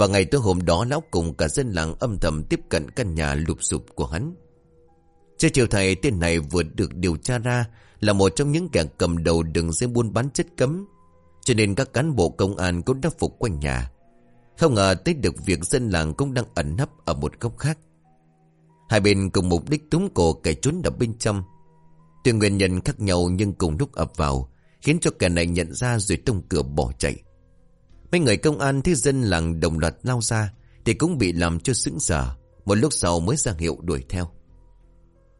A: Và ngày tối hôm đó, Lão cùng cả dân làng âm thầm Tiếp cận căn nhà lụp sụp của hắn. Chưa chiều thầy, tên này vừa được điều tra ra, Là một trong những kẻ cầm đầu đường dây buôn bán chất cấm. Cho nên các cán bộ công an cũng đã phục quanh nhà. Không ngờ tới được việc dân làng cũng đang ẩn nấp ở một góc khác. Hai bên cùng mục đích túng cổ kẻ trốn đập bên trong. Tuy nguyên nhân khác nhau nhưng cùng lúc ập vào, Khiến cho kẻ này nhận ra rồi tung cửa bỏ chạy. Mấy người công an thấy dân làng đồng loạt lao ra Thì cũng bị làm cho sững sờ. Một lúc sau mới ra hiệu đuổi theo.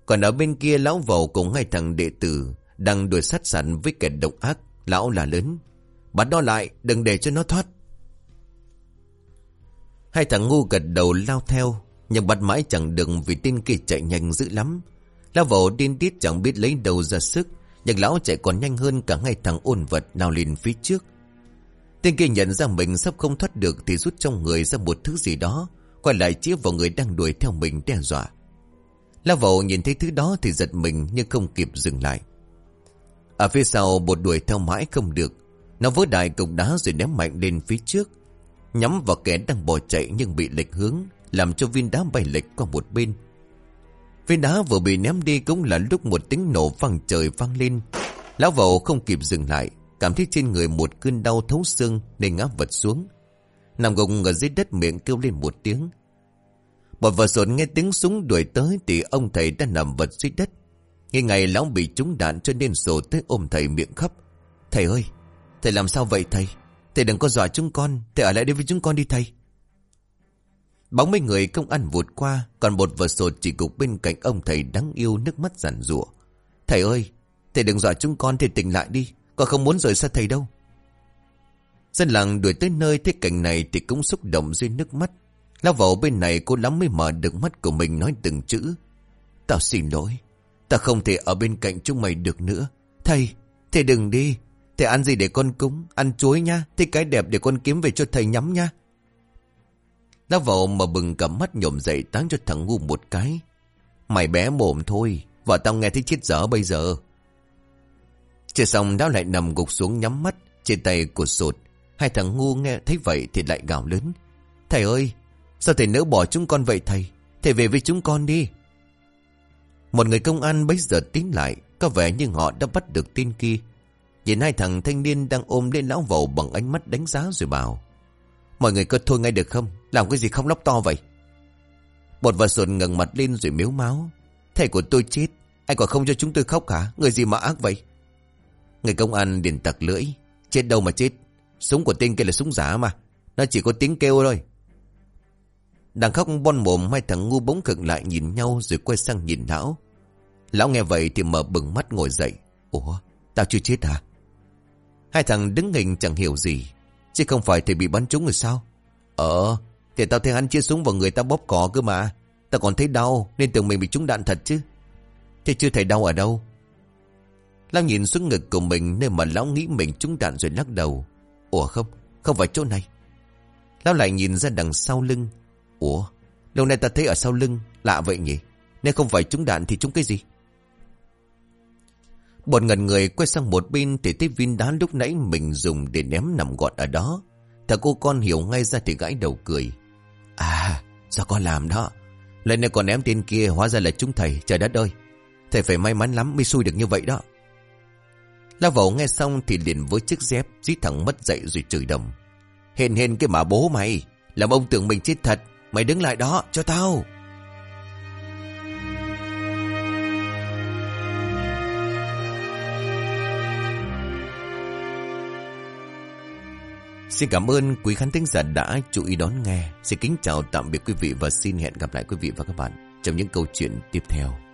A: Còn ở bên kia lão vầu cùng hai thằng đệ tử Đang đuổi sát sẵn với kẻ độc ác, Lão là lớn. Bắt nó lại, đừng để cho nó thoát. Hai thằng ngu gật đầu lao theo, Nhưng bắt mãi chẳng được vì tên kia chạy nhanh dữ lắm. Lão vầu điên tiết chẳng biết lấy đầu ra sức, Nhưng lão chạy còn nhanh hơn cả hai thằng ôn vật nào lên phía trước. Tên kia nhận ra mình sắp không thoát được Thì rút trong người ra một thứ gì đó, Quay lại chĩa vào người đang đuổi theo mình đe dọa. Lao vào nhìn thấy thứ đó thì giật mình Nhưng không kịp dừng lại. Ở phía sau bột đuổi theo mãi không được. Nó vỡ đại cục đá rồi ném mạnh lên phía trước. Nhắm vào kẻ đang bỏ chạy nhưng bị lệch hướng, Làm cho viên đá bay lệch qua một bên. Viên đá vừa bị ném đi cũng là lúc một tiếng nổ vang trời vang lên. Lão vầu không kịp dừng lại. Cảm thấy trên người một cơn đau thấu xương Nên ngã vật xuống Nằm gục ở dưới đất miệng kêu lên một tiếng Bọn vợ sột nghe tiếng súng đuổi tới thì ông thầy đã nằm vật dưới đất. Nghe ngày lão bị trúng đạn cho nên sổ tới ôm thầy miệng khóc. Thầy ơi, thầy làm sao vậy thầy? Thầy đừng có dọa chúng con, thầy ở lại đây với chúng con đi thầy. Bóng mấy người công ăn vụt qua, còn một vợ sột chỉ cục bên cạnh ông thầy đáng yêu nước mắt giản rụa. Thầy ơi, thầy đừng dọa chúng con thầy tỉnh lại đi, con không muốn rời xa thầy đâu. Dân làng đuổi tới nơi thấy cảnh này thì cũng xúc động rơi nước mắt. Lao vào bên này cô lắm mới mở được mắt của mình nói từng chữ. Tao xin lỗi. Ta không thể ở bên cạnh chúng mày được nữa. Thầy, thầy đừng đi. Thầy ăn gì để con cúng, ăn chuối nha. Thầy cái đẹp để con kiếm về cho thầy nhắm nha. Lao vào mà bừng cả mắt nhổm dậy táng cho thằng ngu một cái. Mày bé mồm thôi. Vợ tao nghe thấy chết dở bây giờ. Chưa xong đáo lại nằm gục xuống nhắm mắt trên tay của sột. Hai thằng ngu nghe thấy vậy thì lại gào lớn. Thầy ơi, sao thầy nỡ bỏ chúng con vậy thầy? Thầy về với chúng con đi. Một người công an bấy giờ tiến lại, có vẻ như họ đã bắt được tin kia. Nhìn hai thằng thanh niên đang ôm lên lão vầu bằng ánh mắt đánh giá rồi bảo. Mọi người cứ thôi ngay được không? Làm cái gì không lóc to vậy? Bột và sồn ngẩng mặt lên rồi miếu máu. Thầy của tôi chết, anh còn không cho chúng tôi khóc hả? Người gì mà ác vậy? Người công an điền tặc lưỡi. Chết đâu mà chết? Súng của tên kia là súng giả mà. Nó chỉ có tiếng kêu thôi. Đang khóc bon mồm hai thằng ngu bỗng cực lại nhìn nhau rồi quay sang nhìn lão. Lão nghe vậy thì mở bừng mắt ngồi dậy. Ủa, tao chưa chết hả? Hai thằng đứng hình chẳng hiểu gì. Chứ không phải thì bị bắn trúng rồi sao? Ờ, thì tao thấy hắn chia súng vào người tao bóp cỏ cơ mà. Tao còn thấy đau nên tưởng mình bị trúng đạn thật chứ. Thế chưa thấy đau ở đâu? Lão nhìn xuống ngực của mình nơi mà lão nghĩ mình trúng đạn rồi lắc đầu. Ủa không, không phải chỗ này. Lão lại nhìn ra đằng sau lưng. Ủa, lâu nay ta thấy ở sau lưng, lạ vậy nhỉ? Nếu không phải trúng đạn thì trúng cái gì? Bọn ngần người quay sang một bên thì thấy viên đá lúc nãy mình dùng để ném nằm gọn ở đó. Thằng cô con hiểu ngay ra thì gãi đầu cười. À, do con làm đó. Lần này còn ném tên kia hóa ra là chúng thầy, trời đất ơi. Thầy phải may mắn lắm mới xui được như vậy đó. La Vẩu nghe xong thì liền với chiếc dép dí thẳng mất dậy rồi chửi đồng. Hên hên cái mà bố mày, làm ông tưởng mình chết thật, mày đứng lại đó cho tao. Xin cảm ơn quý khán thính giả đã chú ý đón nghe. Xin kính chào tạm biệt quý vị và xin hẹn gặp lại quý vị và các bạn trong những câu chuyện tiếp theo.